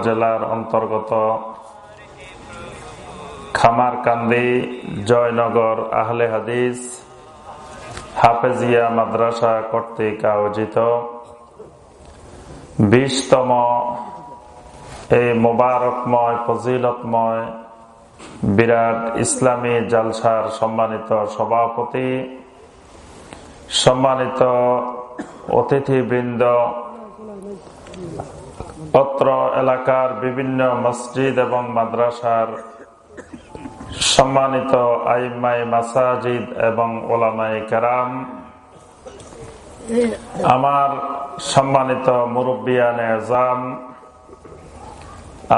উপজেলার অন্তর্গত খামারকান্দি, জয়নগর, আহলে হাদিস, হাফেজিয়া মাদ্রাসা কর্তৃক আয়োজিত বিশতম এই মোবারকময়, ফজিলতময় বিরাট ইসলামী জালসার সম্মানিত সভাপতি, সম্মানিত অতিথিবৃন্দ অত্র এলাকার বিভিন্ন মসজিদ এবং মাদ্রাসার সম্মানিত আইমাই মাসাজিদ এবং ওলামাই কেরাম, আমার সম্মানিত মুরব্বিয়ান এজাম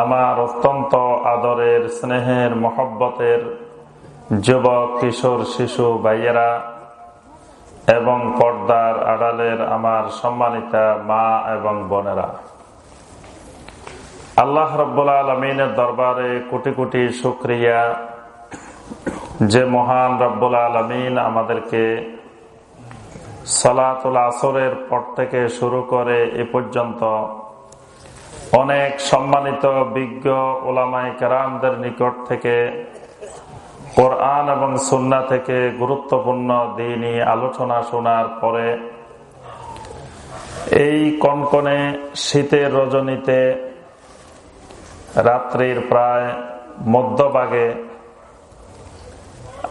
আমার অত্যন্ত আদরের স্নেহের মহব্বতের যুবক কিশোর, শিশু, ভাইয়েরা এবং পর্দার আড়ালের আমার সম্মানিতা মা এবং বোনেরা। আল্লাহ রব্বুল্লা আলমিনের দরবারে কোটি কোটি শুক্রিয়া। যে মহান রব্বুল আলমিন আমাদেরকে সলাতুল আসরের পর থেকে শুরু করে এ পর্যন্ত অনেক সম্মানিত বিজ্ঞ ওলামাই কেরামদের নিকট থেকে কোরআন এবং সুন্না থেকে গুরুত্বপূর্ণ দিনই আলোচনা শোনার পরে এই কনকনে শীতের রজনীতে রাত্রির প্রায় মধ্যভাগে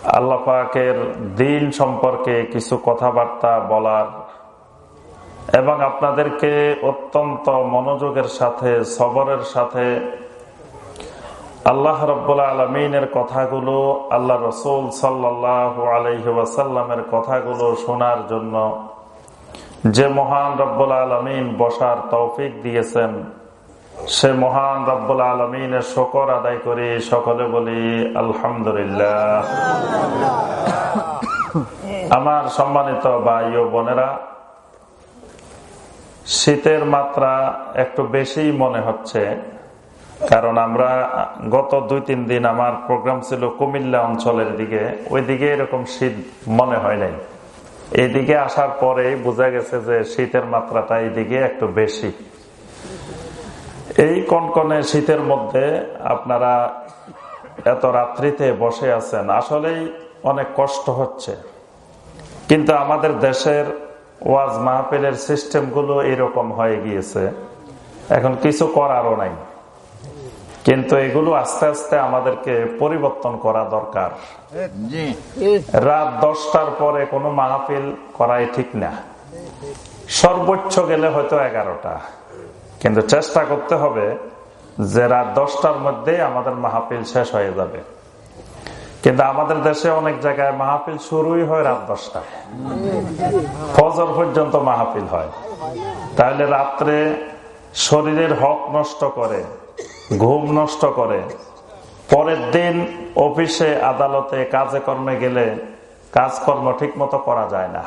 আল্লাপাকের দিন সম্পর্কে কিছু কথাবার্তা বলার এবং আপনাদেরকে অত্যন্ত মনোযোগের সাথে, সবরের সাথে আল্লাহ রব্বুল্লা আলমিনের কথাগুলো, আল্লাহ রসুল সাল্লাহ আলহিবাসাল্লামের কথাগুলো শোনার জন্য যে মহান রব্বুল আলমিন বসার তৌফিক দিয়েছেন। সে মহান রব্বুল আলমিনের শকর আদায় করি, সকলে বলি আলহামদুলিল্লাহ। আমার সম্মানিত ভাই ও বোনেরা, শীতের মাত্রা একটু বেশি মনে হচ্ছে, কারণ আমরা গত দুই তিন দিন আমার প্রোগ্রাম ছিল কুমিল্লা অঞ্চলের দিকে ওই দিকে এরকম শীত মনে হয় নাই। এইদিকে আসার পরে বোঝা গেছে যে শীতের মাত্রাটা এইদিকে একটু বেশি। এই কনকনে শীতের মধ্যে আপনারা এত রাত্রিতে বসে আছেন আসলেই অনেক কষ্ট হচ্ছে। কিন্তু আমাদের দেশের ওয়াজ মাহফিলের সিস্টেমগুলো এরকম হয়ে গিয়েছে। এখন কিছু করারও নাই। কিন্তু এগুলো আস্তে আস্তে আমাদেরকে পরিবর্তন করা দরকার। রাত দশটার পরে কোনো মাহফিল করাই ঠিক না। সর্বোচ্চ গেলে হয়তো এগারোটা। কিন্তু চেষ্টা করতে হবে যে রাত দশটার মধ্যে আমাদের মাহফিল শেষ হয়ে যাবে। কিন্তু আমাদের দেশে অনেক জায়গায় মাহফিল শুরুই হয় রাত দশটায় ফজর পর্যন্ত মাহফিল হয়। তাহলে রাত্রে শরীরের হক নষ্ট করে, ঘুম নষ্ট করে, পরের দিন অফিসে, আদালতে, কাজে কর্মে গেলে কাজকর্ম ঠিক মতো করা যায় না।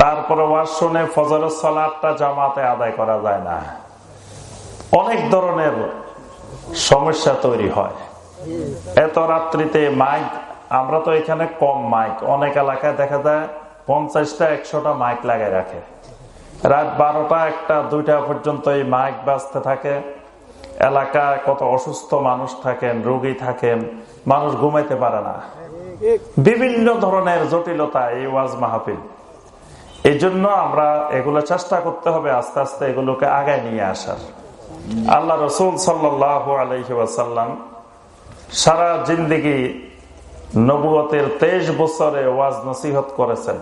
তারপরে ওয়াজ শুনে ফজরের সলাটটা জামাতে আদায় করা যায় না। অনেক ধরনের সমস্যা তৈরি হয়। এত রাত্রিতে মাইক, আমরা তো এখানে কম মাইক। অনেক এলাকায় দেখা যায় পঞ্চাশটা, একশোটা মাইক লাগাই রাখে। রাত বারোটা, একটা, দুইটা পর্যন্ত এই মাইক বাজতে থাকে। এলাকায় কত অসুস্থ মানুষ থাকেন, রোগী থাকেন, মানুষ ঘুমাইতে পারে না। বিভিন্ন ধরনের জটিলতা এই ওয়াজ মাহফিল। এই জন্য আমরা এগুলো চেষ্টা করতে হবে আস্তে আস্তে এগুলোকে আগায় নিয়ে আসার। আল্লাহ রসুল সাল্লাহ আলহিবাসাল্লাম সারা জিন্দিগি নবুয়তের তেইশ বছরে ওয়াজ নসিহত করেছেন।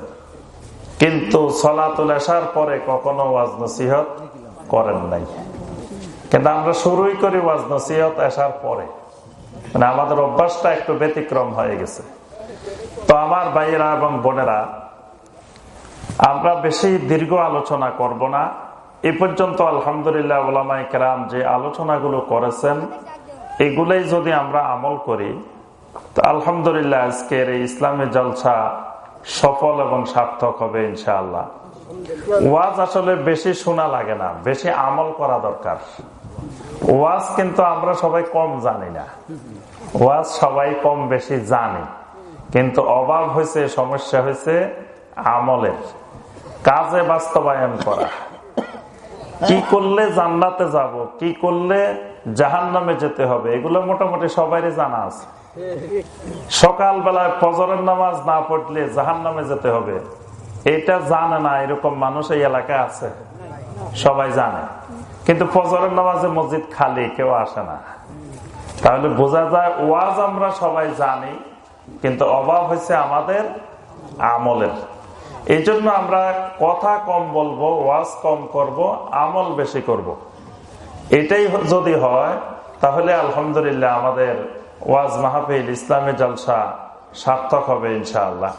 কিন্তু সলাতুল আসার পরে কখনো ওয়াজ নসিহত করেন নাই। কিন্তু আমরা শুরুই করি ওয়াজ নসিহত আসার পরে। মানে আমাদের অভ্যাসটা একটু ব্যতিক্রম হয়ে গেছে। তো আমার ভাইয়েরা এবং বোনেরা আমরা বেশি দীর্ঘ আলোচনা করব না। এ পর্যন্ত আলহামদুলিল্লাহ ওলামাই কেরাম যে আলোচনাগুলো করেছেন, এগুলোই যদি আমরা আমল করি, তো আলহামদুলিল্লাহ আজকের এই ইসলামী জলসা সফল এবং সার্থক হবে ইনশাআল্লাহ। ওয়াজ আসলে বেশি শোনা লাগে না, বেশি আমল করা দরকার। ওয়াজ কিন্তু আমরা সবাই কম জানি না। ওয়াজ সবাই কম বেশি জানি। কিন্তু অভাব হয়েছে, সমস্যা হয়েছে আমলের। কাজে বাস্তবায়ন করা। কি করলে জান্নাতে যাব, কি করলে জাহান নামে যেতে হবে, এগুলো মোটামুটি সবাই জানা আছে। সকালবেলায় ফজরের নামাজ না পড়লে জাহান নামে যেতে হবে। এটা জানে না, এরকম মানুষ এই এলাকায় আছে। সবাই জানে। কিন্তু ফজরের নামাজে মসজিদ খালি, কেউ আসে না। তাহলে বোঝা যায় ওয়াজ আমরা সবাই জানি, কিন্তু অভাব হয়েছে আমাদের আমলের। এই জন্য আমরা কথা কম বলব, ওয়াজ কম করব, আমল বেশি করব। এটাই যদি হয়, তাহলে আলহামদুলিল্লাহ আমাদের ওয়াজ মাহফিল, ইসলামী জলসা সার্থক হবে ইনশাআল্লাহ।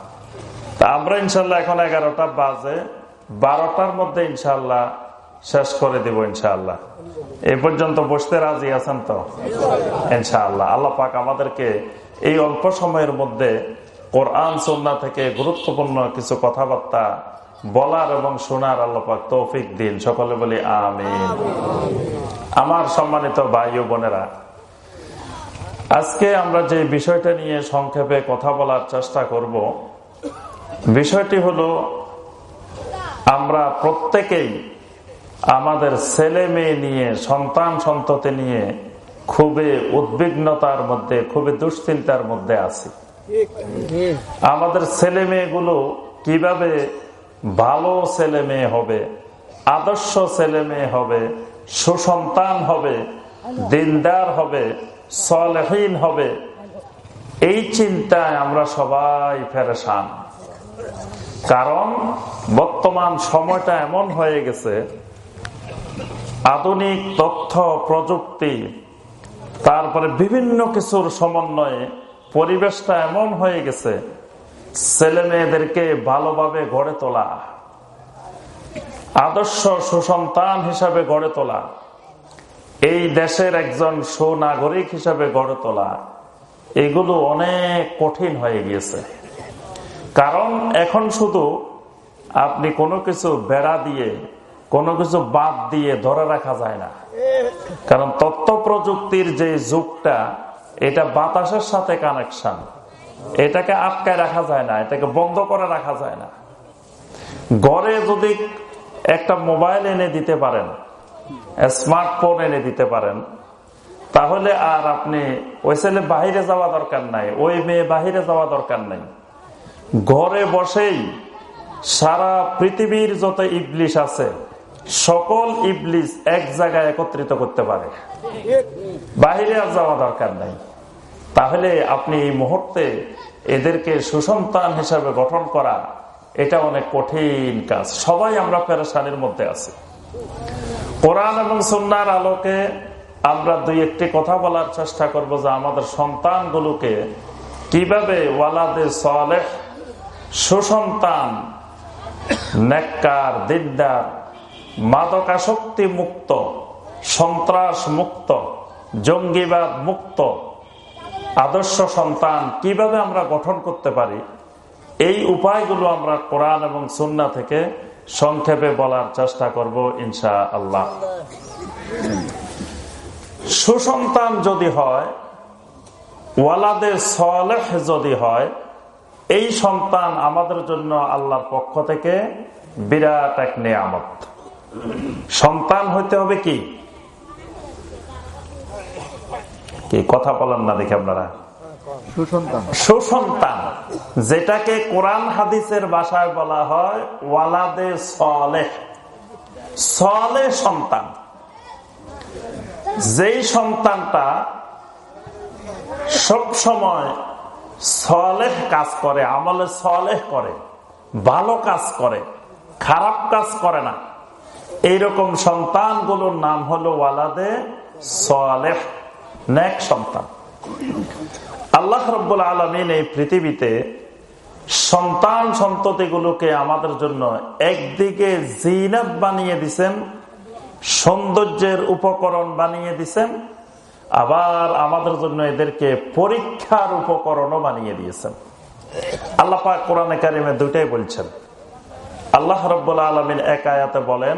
তা আমরা ইনশাল্লাহ এখন এগারোটা বাজে, বারোটার মধ্যে ইনশাল্লাহ শেষ করে দিব ইনশাআল্লাহ। এ পর্যন্ত বসতে রাজি আছেন তো? ইনশাআল্লাহ। আল্লাহ পাক আমাদেরকে এই অল্প সময়ের মধ্যে কোরআন সন্না থেকে গুরুত্বপূর্ণ কিছু কথাবার্তা বলার এবং শোনার আল্লাপাক তৌফিক দিন। সকলে বলি আমিন। আমার সম্মানিত ভাই ও বোনেরা, আজকে আমরা যে বিষয়টা নিয়ে সংক্ষেপে কথা বলার চেষ্টা করব, বিষয়টি হলো, আমরা প্রত্যেকেই আমাদের ছেলে মেয়ে নিয়ে, সন্তান সন্ততি নিয়ে খুবই উদ্বিগ্নতার মধ্যে, খুবই দুশ্চিন্তার মধ্যে আছি। আমাদের ছেলে মেয়েগুলো কীভাবে ভালো ছেলে মেয়ে হবে, আদর্শ ছেলে মেয়ে হবে, সুসন্তান হবে, দিনদার হবে, সলহীন হবে, এই চিন্তায় আমরা সবাই ফেরেশান কারণ বর্তমান সময়টা এমন হয়ে গেছে, আধুনিক তথ্য, প্রযুক্তি, তারপরে বিভিন্ন কিছুর সমন্বয়ে পরিবেশটা এমন হয়ে গেছে, ছেলে মেয়েদেরকে ভালোভাবে গড়ে তোলা, আদর্শ সুসন্তান হিসাবে গড়ে তোলা, এই দেশের একজন সুনাগরিক হিসাবে গড়ে তোলা, এগুলো অনেক কঠিন হয়ে গিয়েছে। কারণ এখন শুধু আপনি কোনো কিছু বেড়া দিয়ে, কোনো কিছু বাদ দিয়ে ধরে রাখা যায় না। কারণ তথ্য প্রযুক্তির যে যুগটা এটা বাতাসের সাথে কানেকশন এটাকে আটকায় রাখা যায় না, এটাকে বন্ধ করে রাখা যায় না। ঘরে যদি একটা মোবাইল এনে দিতে পারেন স্মার্টফোন এনে দিতে পারেন, তাহলে আর আপনি ওই ছেলে বাহিরে যাওয়া দরকার নাই, ওই মেয়ে বাহিরে যাওয়া দরকার নাই। ঘরে বসেই সারা পৃথিবীর যত ইবলিশ আছে, সকল ইবলিশ এক জায়গায় একত্রিত করতে পারে। বাহিরে আর যাওয়া দরকার নাই। তাহলে আপনি এই মুহূর্তে এদেরকে সুসন্তান হিসাবে গঠন করা, এটা অনেক কঠিন কাজ। সবাই আমরা পেরেশানির মধ্যে আছি। কোরআন এবং সন্ন্যার আলোকে আমরা দুই একটি কথা বলার চেষ্টা করব যে আমাদের সন্তানগুলোকে কীভাবে ওয়ালাদে সলেহ, সুসন্তান, নেককার, দিনদার মাদকাসক্তি মুক্ত সন্ত্রাস মুক্ত জঙ্গিবাদ মুক্ত আদর্শ সন্তান কীভাবে আমরা গঠন করতে পারি, এই উপায়গুলো আমরা কোরআন এবং সুন্না থেকে সংক্ষেপে বলার চেষ্টা করব ইনশা আল্লাহ সুসন্তান যদি হয়, ওয়ালাদে সলেহ যদি হয়, এই সন্তান আমাদের জন্য আল্লাহর পক্ষ থেকে বিরাট এক নিয়ামত। সন্তান হইতে হবে কি? কি? কথা বলেন না দেখে আপনারা। সুসন্তান। যেটাকে কোরআন হাদিসের ভাষায় বলা হয় ওয়ালাদে সলে সলে সন্তান। যেই সন্তানটা সব সময় সলেহ কাজ করে আমলে সলেহ করে ভালো কাজ করে খারাপ কাজ করে না এইরকম সন্তানগুলোর নাম হলো ওয়ালাদে সলেহ। নেক সন্তান। আল্লাহ রব্বুল আলমিন এই পৃথিবীতে সন্তান সন্ততিগুলোকে আমাদের জন্য একদিকে জিনাত বানিয়ে দিছেন, সৌন্দর্যের উপকরণ বানিয়ে দিছেন, আবার আমাদের জন্য এদেরকে পরীক্ষার উপকরণও বানিয়ে দিয়েছেন। আল্লাহ পাক কোরআনে কারিমে দুইটাই বলছেন। আল্লাহ রব্বুল আলমিন এক আয়াতে বলেন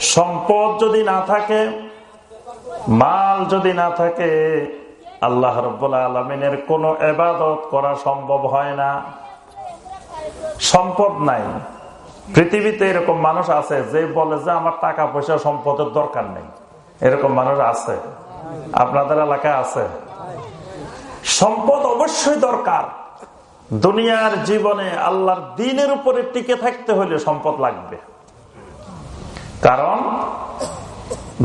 সম্পদ যদি না থাকে, মাল যদি না থাকে, আল্লাহ রব্বুল্লা আলমিনের কোনো এবাদত করা সম্ভব হয় না। সম্পদ নাই। পৃথিবীতে এরকম মানুষ আছে, যে বলে যে আমার টাকা পয়সা সম্পদের দরকার নেই। এরকম মানুষ আছে। আপনাদের এলাকায় আছে। সম্পদ অবশ্যই দরকার। দুনিয়ার জীবনে আল্লাহর দিনের উপরে টিকে থাকতে হলে সম্পদ লাগবে। কারণ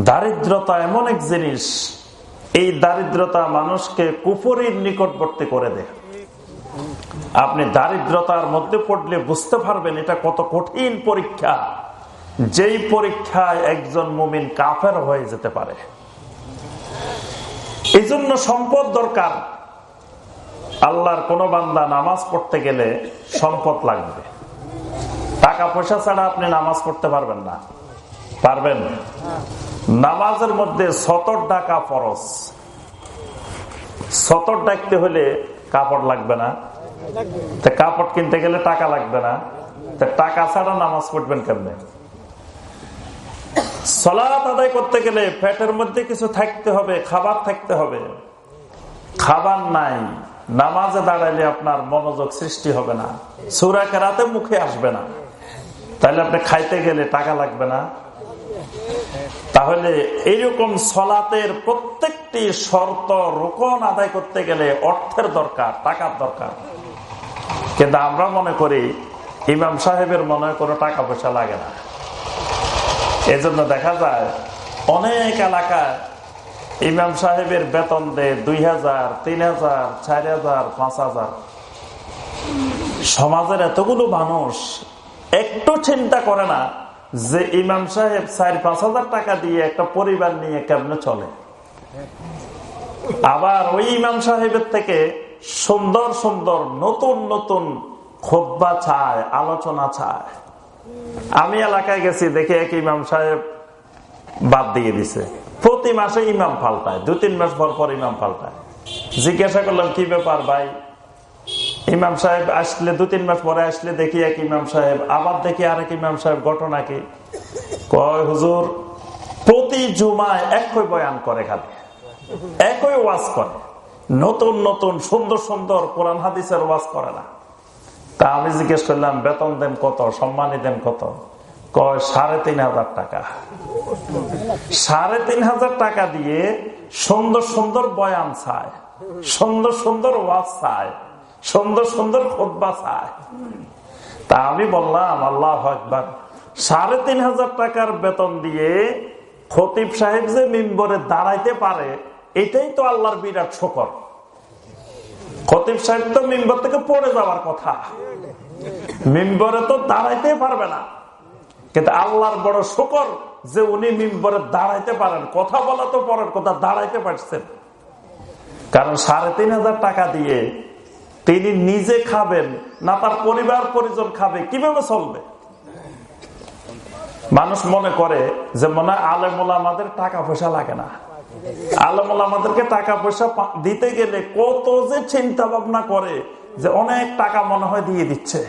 দারিদ্রতা এমন এক জিনিস, এই দারিদ্রতা মানুষকে কুপুরীর নিকটবর্তী করে দেয়। আপনি দারিদ্রতার মধ্যে পড়লে বুঝতে পারবেন এটা কত কঠিন পরীক্ষা, যেই পরীক্ষায় একজন মুমিন কাফের হয়ে যেতে পারে। এই জন্য সম্পদ দরকার। আল্লাহর কোন বান্দা নামাজ পড়তে গেলে সম্পদ লাগবে। টাকা পয়সা ছাড়া আপনি নামাজ পড়তে পারবেন না। পারবেন? নামাজের মধ্যে সতর ডাকা ফরস সতর ডাকতে হলে কাপড় লাগবে না। কাপড় কিনতে গেলে টাকা লাগবে না। টাকা ছাড়া নামাজ পড়বেন কেমনে? সলাৎ আদায় করতে গেলে পেটের মধ্যে কিছু থাকতে হবে, খাবার থাকতে হবে। খাবার নাই। নামাজে দাঁড়াইলে আপনার মনোযোগ সৃষ্টি হবে না। সুরা কেরাতে মুখে আসবে না। তাহলে আপনি খাইতে গেলে টাকা লাগবে না। তাহলে এইরকম সলাতের প্রত্যেকটি শর্ত রোকন আদায় করতে গেলে অর্থের দরকার, টাকার দরকার। কিন্তু আমরা মনে করি, ইমাম সাহেবের মনে কোনো টাকা পয়সা লাগে না। এজন্য দেখা যায়, অনেক এলাকায় ইমাম সাহেবের বেতন দেয় দুই হাজার, তিন হাজার, চার হাজার, পাঁচ হাজার। সমাজের এতগুলো মানুষ একটু চিন্তা করে না যে ইমাম সাহেব চার পাঁচ হাজার টাকা দিয়ে একটা পরিবার নিয়ে কেমনে চলে? আবার ওই ইমাম সাহেবের থেকে সুন্দর সুন্দর নতুন নতুন খোব্বা চায়, আলোচনা চায়। আমি এলাকায় গেছি, দেখে এক ইমাম সাহেব বাদ দিয়ে দিছে। প্রতি মাসে ইমাম পাল্টায় দু তিন মাস পর পর ইমাম পাল্টায়। জিজ্ঞাসা করলাম, কি ব্যাপার ভাই? ইমাম সাহেব আসলে, দু তিন মাস পরে আসলে দেখি এক ইমাম সাহেব, আবার দেখি আরেক ইমাম সাহেব, ঘটনা কি? কয়, হুজুর, প্রতি জুমায় একই বয়ান করে খালি, একই ওয়াজ করে, নতুন নতুন, সুন্দর সুন্দর কোরআন হাদিসের ওয়াজ করে না। তা আমি জিজ্ঞেস করলাম, বেতন দেন কত? সম্মানী দেন কত? কয়, সাড়ে তিন হাজার টাকা। সাড়ে তিন হাজার টাকা দিয়ে সুন্দর সুন্দর বয়ান চায়, সুন্দর সুন্দর ওয়াজ চায়। সুন্দর সুন্দর খোদ্া চায় তা আমি বললাম, আল্লাহ একবার সাড়ে তিন হাজার টাকার বেতন দিয়ে খতিব সাহেব যে মিম্বরে দাঁড়াইতে পারে, এটাই তো আল্লাহর বিরাট শকর। খতিব সাহেব তো মিম্বর থেকে পড়ে যাওয়ার কথা। মিম্বরে তো দাঁড়াইতে পারবে না। কিন্তু আল্লাহর বড় শকর যে উনি মিম্বরে দাঁড়াইতে পারেন। কথা বলা তো পরের কথা, দাঁড়াইতে পারছেন। কারণ সাড়ে তিন হাজার টাকা দিয়ে তিনি নিজে খাবেন না, তার পরিবার, পরিজন খাবে, কীভাবে চলবে? মানুষ মনে করে যে মনে হয় আলেমুল আমাদের টাকা পয়সা লাগে না। আলমুল আমাদেরকে টাকা পয়সা দিতে গেলে কত যে চিন্তা ভাবনা করে যে অনেক টাকা মনে হয় দিয়ে দিচ্ছে।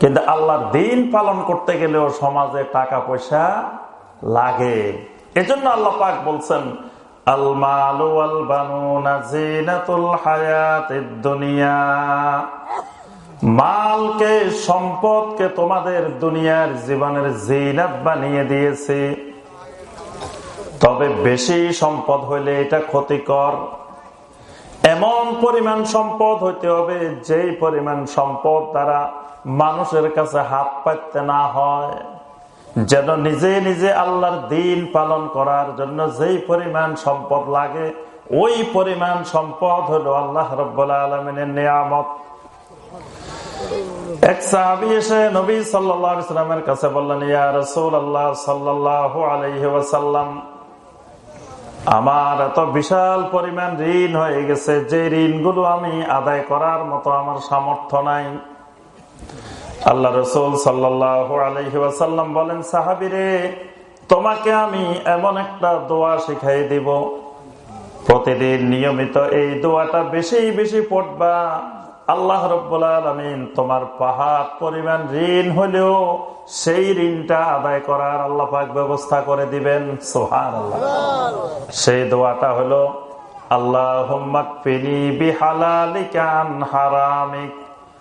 কিন্তু আল্লাহর দিন পালন করতে গেলেও সমাজে টাকা পয়সা লাগে। এজন্য আল্লাহ পাক বলছেন মালকে, সম্পদকে তোমাদের দুনিয়ার জীবনের জিনাত বানিয়ে দিয়েছে। তবে বেশি সম্পদ হইলে এটা ক্ষতিকর। এমন পরিমাণ সম্পদ হইতে হবে, যেই পরিমাণ সম্পদ দ্বারা মানুষের কাছে হাত পাইতে না হয়। যেন নিজে নিজে আল্লাহর দিন পালন করার জন্য যেই পরিমাণ সম্পদ লাগে, ওই পরিমাণ সম্পদ হলো আল্লাহ রব্বুল্লা আলমিনের নিয়ামত। এক সাহাবি এসে নবী কাছে বললেন, ইয়া রসুল আল্লাহ সাল্লাহ আমার এত বিশাল পরিমাণ ঋণ হয়ে গেছে, যে ঋণগুলো আমি আদায় করার মতো আমার সামর্থ্য নাই। আল্লাহ রসুল সাল্লাহ আলহিবাসাল্লাম বলেন, সাহাবিরে, তোমাকে আমি এমন একটা দোয়া শিখাই দিব। প্রতিদিন নিয়মিত এই দোয়াটা বেশি বেশি পড়বা। আল্লাহ তোমার পাহাড় পরিমাণ ঋণ হলেও সেই ঋণটা আদায় করার আল্লাহ পাক ব্যবস্থা করে দিবেন। সোহান আল্লাহ সেই দোয়াটা হলো আল্লাহ বিহালালিকান হারামিক।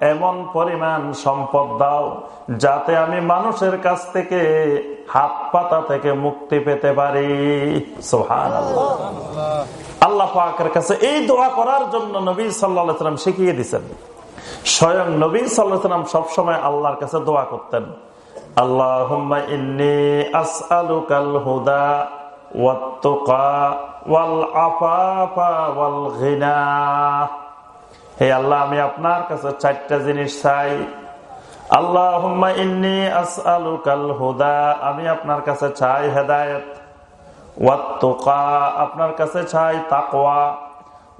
এমন পরিমাণ সম্পদ দাও যাতে আমি মানুষের কাছ থেকে হাত পাতা থেকে মুক্তি পেতে পারি। আল্লাহ পাকের কাছে এই দোয়া করার জন্য নবী সাল্লাম শিখিয়ে দিচ্ছেন স্বয়ং নবী সাল্লাম সবসময় আল্লাহর কাছে দোয়া করতেন। আল্লাহ হে আল্লাহ, আমি আপনার কাছে চারটা জিনিস চাই। আল্লাহ হুদা আমি আপনার কাছে চাই হেদায়ত। আপনার কাছে চাই তাকওয়া।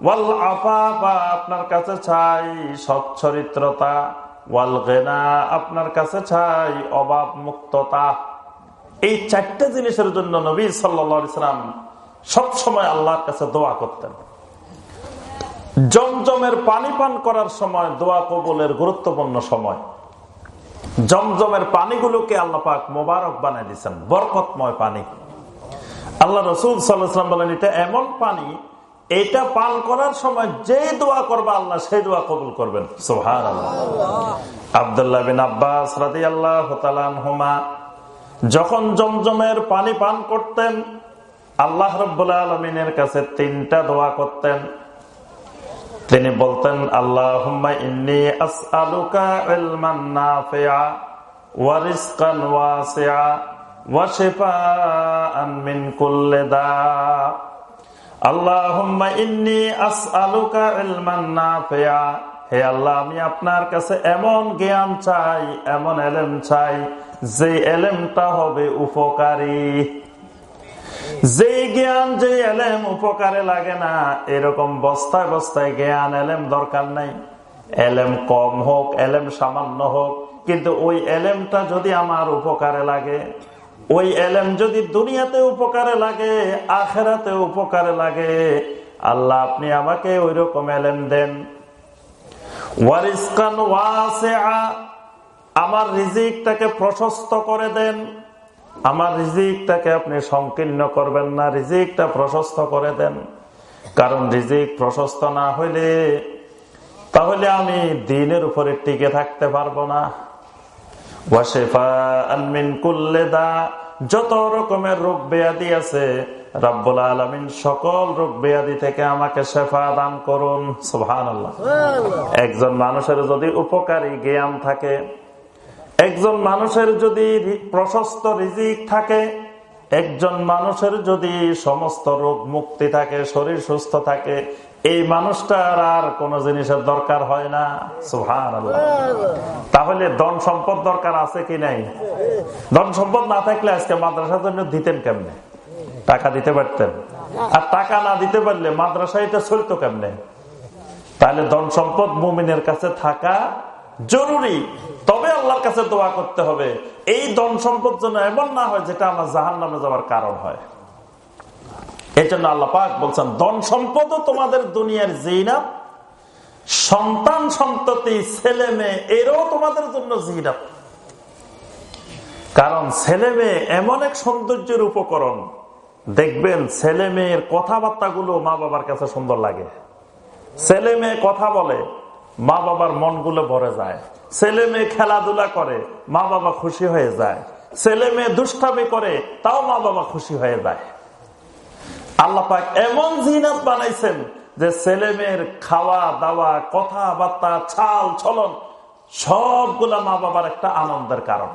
ওয়াল আফাফা আপনার কাছে চাই সচ্চরিত্রতা। ওয়াল গেনা আপনার কাছে চাই অভাব মুক্ততা এই চারটে জিনিসের জন্য নবী সাল্লা ইসলাম সবসময় আল্লাহর কাছে দোয়া করতেন। জমজমের পানি পান করার সময় দোয়া কবলের গুরুত্বপূর্ণ সময়। জমজমের পানিগুলোকে আল্লাহ পাক মোবারক বানাই দিচ্ছেন বরকতময় পানি। আল্লাহ রসুল সাল্লাম বলেন, এটা এমন পানি, এটা পান করার সময় যে দোয়া করবা আল্লাহ সেই দোয়া কবুল করবেন। সোহান আবদুল্লাহ বিন আব্বাস রাজি আল্লাহ হুমা যখন জমজমের পানি পান করতেন, আল্লাহ রব্বুল্লাহ আলমিনের কাছে তিনটা দোয়া করতেন। তিনি বলতেন আল্লাহ হে আল্লাহ, আমি আপনার কাছে এমন জ্ঞান চাই, এমন এলেম চাই, যে এলেমটা হবে উপকারী। যে জ্ঞান যে এলেম উপকারে লাগে না, এরকম বস্তায় বস্তায় জ্ঞান এলেম দরকার নাই। এলেম কম হোক, এলেম সামান্য হোক, কিন্তু ওই এলেমটা যদি আমার উপকারে লাগে, ওই এলেম যদি দুনিয়াতে উপকারে লাগে, আখেরাতে উপকারে লাগে, আল্লাহ আপনি আমাকে ওই রকম এলেম দেন। আমার রিজিকটাকে প্রশস্ত করে দেন। আমার রিজিকটাকে আপনি সংকীর্ণ করবেন না রিজিকটা প্রশস্ত করে দেন। কারণ রিজিক প্রশস্ত না হইলে তাহলে আমি দিনের উপরে টিকে থাকতে পারব না। যত রকমের রোগ বেয়াদি আছে রাব্বুল আলমিন সকল রোগ বেয়াদি থেকে আমাকে শেফা দান করুন। সুহান একজন মানুষের যদি উপকারী জ্ঞান থাকে একজন মানুষের যদি প্রশস্ত রিজিক থাকে, একজন মানুষের যদি সমস্ত রোগ মুক্তি থাকে, শরীর সুস্থ থাকে, এই মানুষটার আর কোন জিনিসের দরকার হয় না। তাহলে ধন সম্পদ দরকার আছে কি নাই? ধন সম্পদ না থাকলে আজকে মাদ্রাসার জন্য দিতেন কেমনে? টাকা দিতে পারতেন। আর টাকা না দিতে পারলে মাদ্রাসা এটা চলতো কেমনে? তাহলে ধন সম্পদ মুমিনের কাছে থাকা জরুরি। তবে আল্লাহর কাছে দোয়া করতে হবে। এই ধন সম্পদ যেন এমন না হয় যেটা আমার জাহান নামে যাওয়ার কারণ হয়। এই জন্য আল্লাহ পাক বলছেন, ধন সম্পদও তোমাদের দুনিয়ার জিনাত, সন্তান সন্ততি, ছেলে মেয়ে, এরও তোমাদের জন্য জিনাত। কারণ ছেলে মেয়ে এমন এক সৌন্দর্যের উপকরণ। দেখবেন ছেলে মেয়ের কথাবার্তা গুলো মা বাবার কাছে সুন্দর লাগে। ছেলে মেয়ে কথা বলে মা বাবার মনগুলো ভরে যায়। ছেলে মেয়ে খেলাধুলা করে মা বাবা খুশি হয়ে যায়। ছেলে মেয়ে দুষ্টামি করে, তাও মা বাবা খুশি হয়ে যায়। আল্লাপাক এমন জিনাত বানাইছেন যে ছেলে মেয়ের খাওয়া, দাওয়া, কথাবার্তা, ছাল, ছলন, সবগুলা মা বাবার একটা আনন্দের কারণ।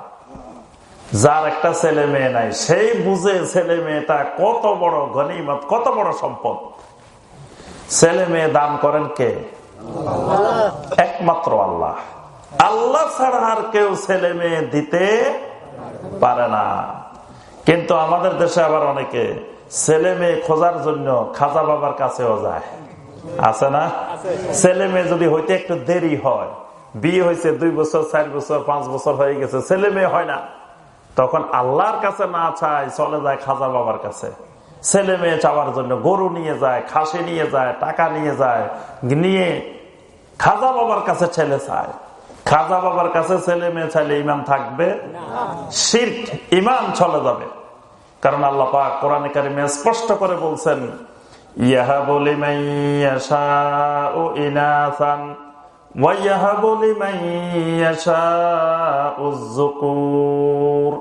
যার একটা ছেলে মেয়ে নাই, সেই বুঝে ছেলে মেয়েটা কত বড় গনিমত, কত বড় সম্পদ। ছেলে মেয়ে দান করেন কে? একমাত্র আল্লাহ। আল্লাহ ছাড়া আর কেউ ছেলে মেয়ে দিতে পারে না। কিন্তু আমাদের দেশে আবার অনেকে ছেলে মেয়ে খোঁজার জন্য খাজা বাবার কাছেও যায়। আছে না? ছেলে মেয়ে যদি হইতে একটু দেরি হয়, বিয়ে হয়েছে দুই বছর, চার বছর, পাঁচ বছর হয়ে গেছে, ছেলে মেয়ে হয় না। তখন আল্লাহর কাছে না চায় চলে যায় খাজা বাবার কাছে। ছেলে মেয়ে চাওয়ার জন্য গরু নিয়ে যায়, খাসি নিয়ে যায়, টাকা নিয়ে যায়, নিয়ে খাজা বাবার কাছে ছেলে চায়। খাজা বাবার কাছে ছেলে মেয়ে চাইলে ইমান থাকবে। শির্ক ইমান চলে যাবে। কারণ আল্লাহ পাক কোরআন কারিমে স্পষ্ট করে বলছেন ইয়াহা বলি লিমান ইয়াশাউ ইনাসান ওয়া ইয়াহাবু লিমান ইয়াশাউ যুকুর।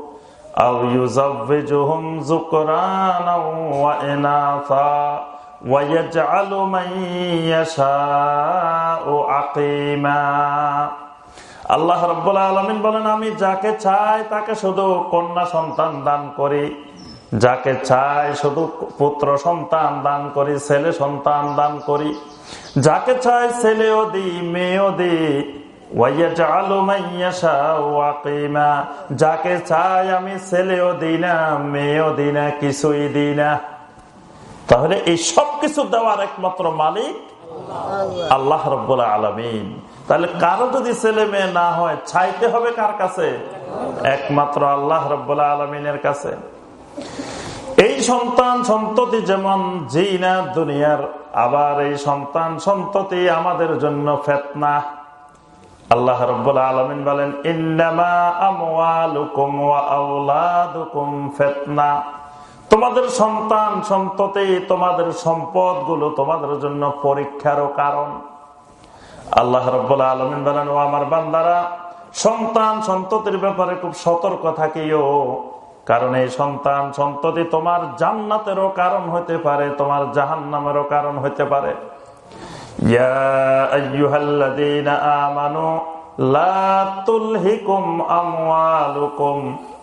আও ইউযাওয়িজুহুম যুকরানা ওয়া ইনাসা। ويجعل من يشاء عقيما আল্লাহ রব্বুল আলমিন বলেন আমি যাকে চাই তাকে শুধু কন্যা সন্তান দান করি যাকে চাই শুধু পুত্র সন্তান দান করি ছেলে সন্তান দান করি যাকে চাই ছেলেও দি মেয়েও দি যাকে চাই আমি ছেলেও দিই না মেয়েও দিই না কিছুই দিই না তাহলে এই সব কিছু দেওয়ার একমাত্র মালিক আল্লাহ রব্বুল্লাহ আলমিন। তাহলে কারও যদি ছেলে মেয়ে না হয় চাইতে হবে কার কাছে? একমাত্র আল্লাহ রব্বুল্লাহ আলমিনের কাছে। এই সন্তান সন্ততি যেমন জিনা দুনিয়ার, আবার এই সন্তান সন্ততি আমাদের জন্য ফেতনা। আল্লাহ রব্বুল আলমিন বলেন, ইন্নামা আমওয়ালুকুম ওয়া ফেতনা। তোমাদের সন্তান সন্ততি তোমাদের সম্পদগুলো তোমাদের জন্য পরীক্ষারও কারণ। আল্লাহ রব্বুল আলমিন বলেন, ও আমার বান্দারা, সন্তান সন্ততির ব্যাপারে খুব সতর্ক থাকিও, কারণ এই সন্তান সন্ততি তোমার জান্নাতেরও কারণ হতে পারে, তোমার জাহান নামেরও কারণ হতে পারে। আমানু, লা তুলহিকুম আমওয়ালুকুম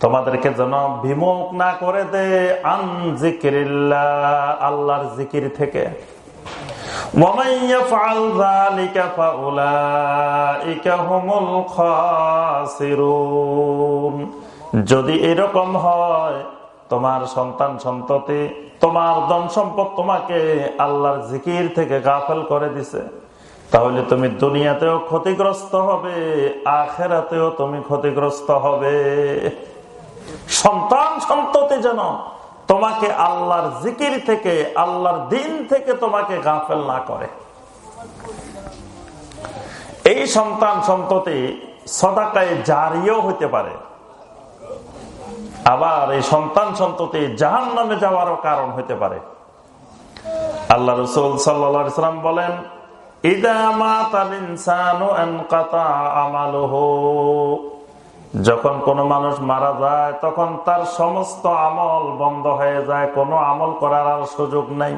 তোমাদেরকে যেন বিমুখ না করে দে আন আল্লাহর জিকির থেকে। যদি এরকম হয়, তোমার সন্তান সন্ততি, তোমার ধন সম্পদ তোমাকে আল্লাহর জিকির থেকে গাফেল করে দিছে। তাহলে তুমি দুনিয়াতেও ক্ষতিগ্রস্ত হবে, আখেরাতেও তুমি ক্ষতিগ্রস্ত হবে। সন্তান সন্ততি যেন তোমাকে আল্লাহর জিকির থেকে, আল্লাহর দিন থেকে তোমাকে গাফেল না করে। এই সন্তান সন্ততি সদাকায় জারিও হইতে পারে। আবার এই সন্তান সন্ততি জাহান নামে যাওয়ারও কারণ হতে পারে। আল্লাহ রসুল সাল্লাম বলেন যখন কোন মানুষ মারা যায়, তখন তার সমস্ত আমল বন্ধ হয়ে যায়, কোনো আমল করার আর সুযোগ নাই।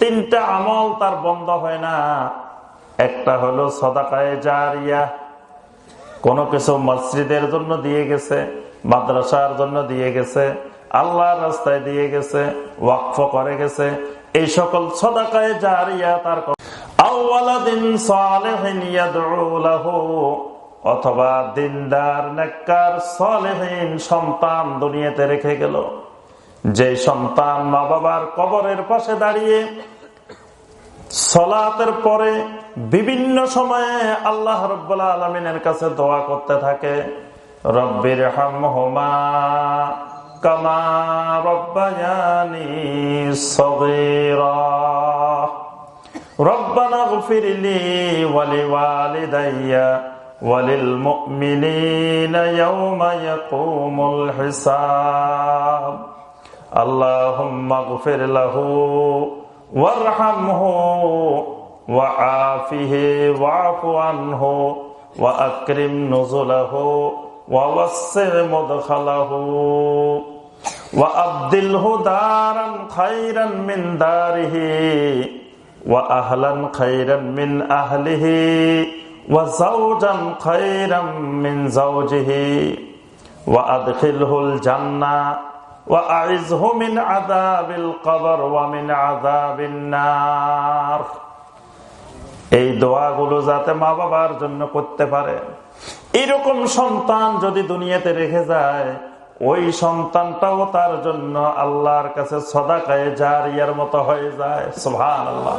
তিনটা আমল তার বন্ধ হয় না। একটা হলো কোনো কিছু মসজিদের জন্য দিয়ে গেছে, মাদ্রাসার জন্য দিয়ে গেছে, আল্লাহর রাস্তায় দিয়ে গেছে, ওয়াকফ করে গেছে, এই সকল সদাকায় জারিয়া তার অথবা দিনদার, নেককার, সলেহীন সন্তান দুনিয়াতে রেখে গেল। যে সন্তান মা বাবার কবরের পাশে দাঁড়িয়ে সলাতের পরে বিভিন্ন সময়ে আল্লাহ রব্বুল্লা আলমিনের কাছে দোয়া করতে থাকে, রব্বির হামহমা কামা রব্বায়ানি সগীরা। ربنا اغفر لي ولوالدي وللمؤمنين يوم يقوم الحساب اللهم اغفر له وارحمه وعافه واعف عنه واكرم نزله ووسع مدخله وابدله دارا خيرا من داره وأهلا خيرا من أهله وزوجا خيرا من زوجه وأدخله الجنة وأعزه من عذاب القبر ومن عذاب النار এই দোয়াগুলো যাতে মা বাবার জন্য করতে পারে এরকম সন্তান যদি দুনিয়াতে রেখে যায় ওই সন্তানটাও তার জন্য আল্লাহর কাছে সদাকায় যার ইয়ার মতো হয়ে যায়। সোহান আল্লাহ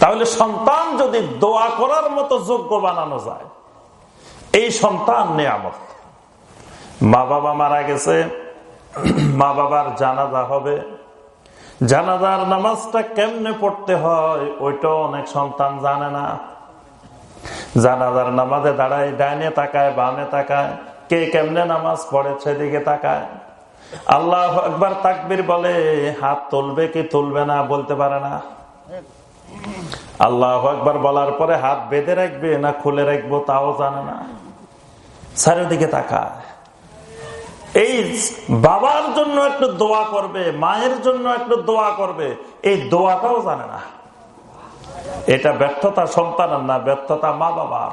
তাহলে সন্তান যদি দোয়া করার মতো যোগ্য বানানো যায়, এই সন্তান নিয়ামত। মা বাবা মারা গেছে মা বাবার জানাজা হবে। জানাজার নামাজটা কেমনে পড়তে হয়, ওইটাও অনেক সন্তান জানে না। জানাজার নামাজে দাঁড়ায়, ডাইনে তাকায়, বামে তাকায়। কে কেমনে নামাজ পড়ে সেদিকে তাকায়। আল্লাহ একবার তাকবির বলে, হাত তুলবে কি তুলবে না বলতে পারে না। আল্লাহ একবার বলার পরে হাত বেঁধে রাখবে না খুলে রাখব তাও জানে না। চারিদিকে তাকায়। এই বাবার জন্য একটু দোয়া করবে, মায়ের জন্য একটু দোয়া করবে, এই দোয়াটাও জানে না। এটা ব্যর্থতা সন্তানের না, ব্যর্থতা মা বাবার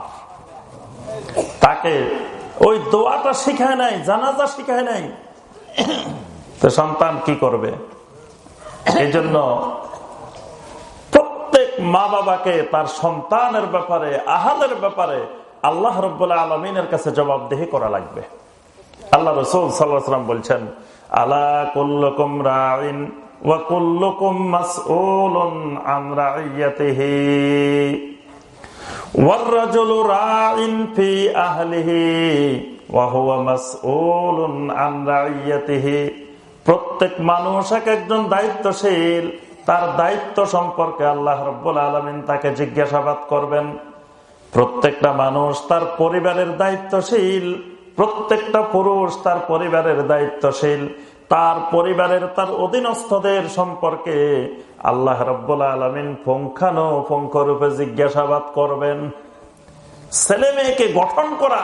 তাকে ওই দোয়াটা শিখায় নাই, জানাজা শিখায় নাই। তো সন্তান কি করবে? এই জন্য প্রত্যেক মা বাবাকে তার সন্তানের ব্যাপারে, আহাদের ব্যাপারে আল্লাহ রবাহ আলমিনের কাছে জবাবদেহি করা লাগবে। আল্লাহ রসুল সাল্লাম বলছেন, আলা কুল্লকুম রাইন ওয়াকুল্লুকুম মাসউলুন আন রাইয়াতিহি। والرجل راع في أهله وهو مسؤول عن رعيته প্রত্যেক মানুষ এক একজন দায়িত্বশীল তার দায়িত্ব সম্পর্কে আল্লাহ রব্বুল আলমিন তাকে জিজ্ঞাসাবাদ করবেন প্রত্যেকটা মানুষ তার পরিবারের দায়িত্বশীল প্রত্যেকটা পুরুষ তার পরিবারের দায়িত্বশীল তার পরিবারের তার অধীনস্থদের সম্পর্কে আল্লাহ রব্বুল আলমিন ফঙ্খানো রূপে জিজ্ঞাসাবাদ করবেন। ছেলে মেয়েকে গঠন করা,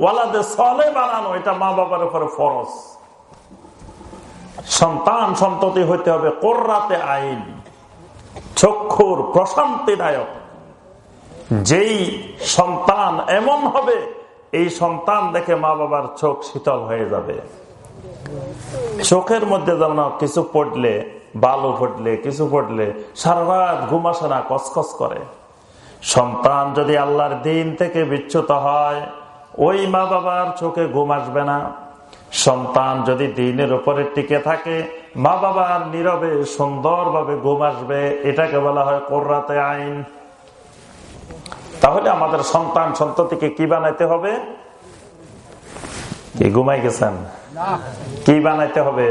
ওয়ালাদে সলে বানানো, এটা মা বাবার উপরে ফরজ। সন্তান সন্ততি হইতে হবে কোর্রাতে আইন, চক্ষুর প্রশান্তিদায়ক। যেই সন্তান এমন হবে, এই সন্তান দেখে মা বাবার চোখ শীতল হয়ে যাবে। চোখের মধ্যে যেমন কিছু পড়লে বালু ফুটলে কিছু পড়লে সারা রাত না কসকস করে। সন্তান যদি আল্লাহর দিন থেকে বিচ্ছুত হয় ওই মা বাবার চোখে ঘুম আসবে না। সন্তান যদি দিনের উপরে টিকে থাকে মা বাবার নীরবে সুন্দরভাবে ঘুম আসবে এটাকে বলা হয় কোর্রাতে আইন। তাহলে আমাদের সন্তান সন্ততিকে কি বানাইতে হবে? কি ঘুমাই গেছেন? কি বানাইতে হবে?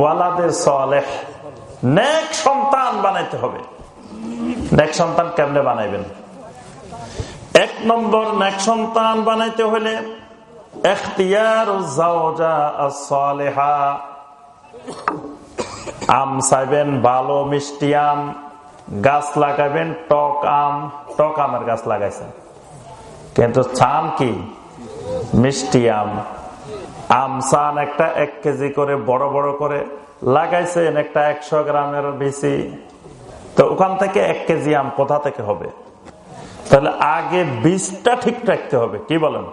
ওয়ালাদে সলেহ। নেক সন্তান বানাইতে হবে। নেক সন্তান কেমনে বানাইবেন? এক নম্বর, নেক সন্তান বানাইতে হলে আম চাইবেন ভালো মিষ্টি আম। গাছ লাগাবেন, টক আম। টক আমের গাছ লাগাইছেন। কিন্তু চান কি? মিষ্টি আম। আম চান একটা এক কেজি করে বড় বড় করে লাগাইছেন একটা একশো গ্রামের বেশি তো ওখান থেকে এক কেজি আম কোথা থেকে হবে? তাহলে আগে বীজটা ঠিক রাখতে হবে, কি বলেন?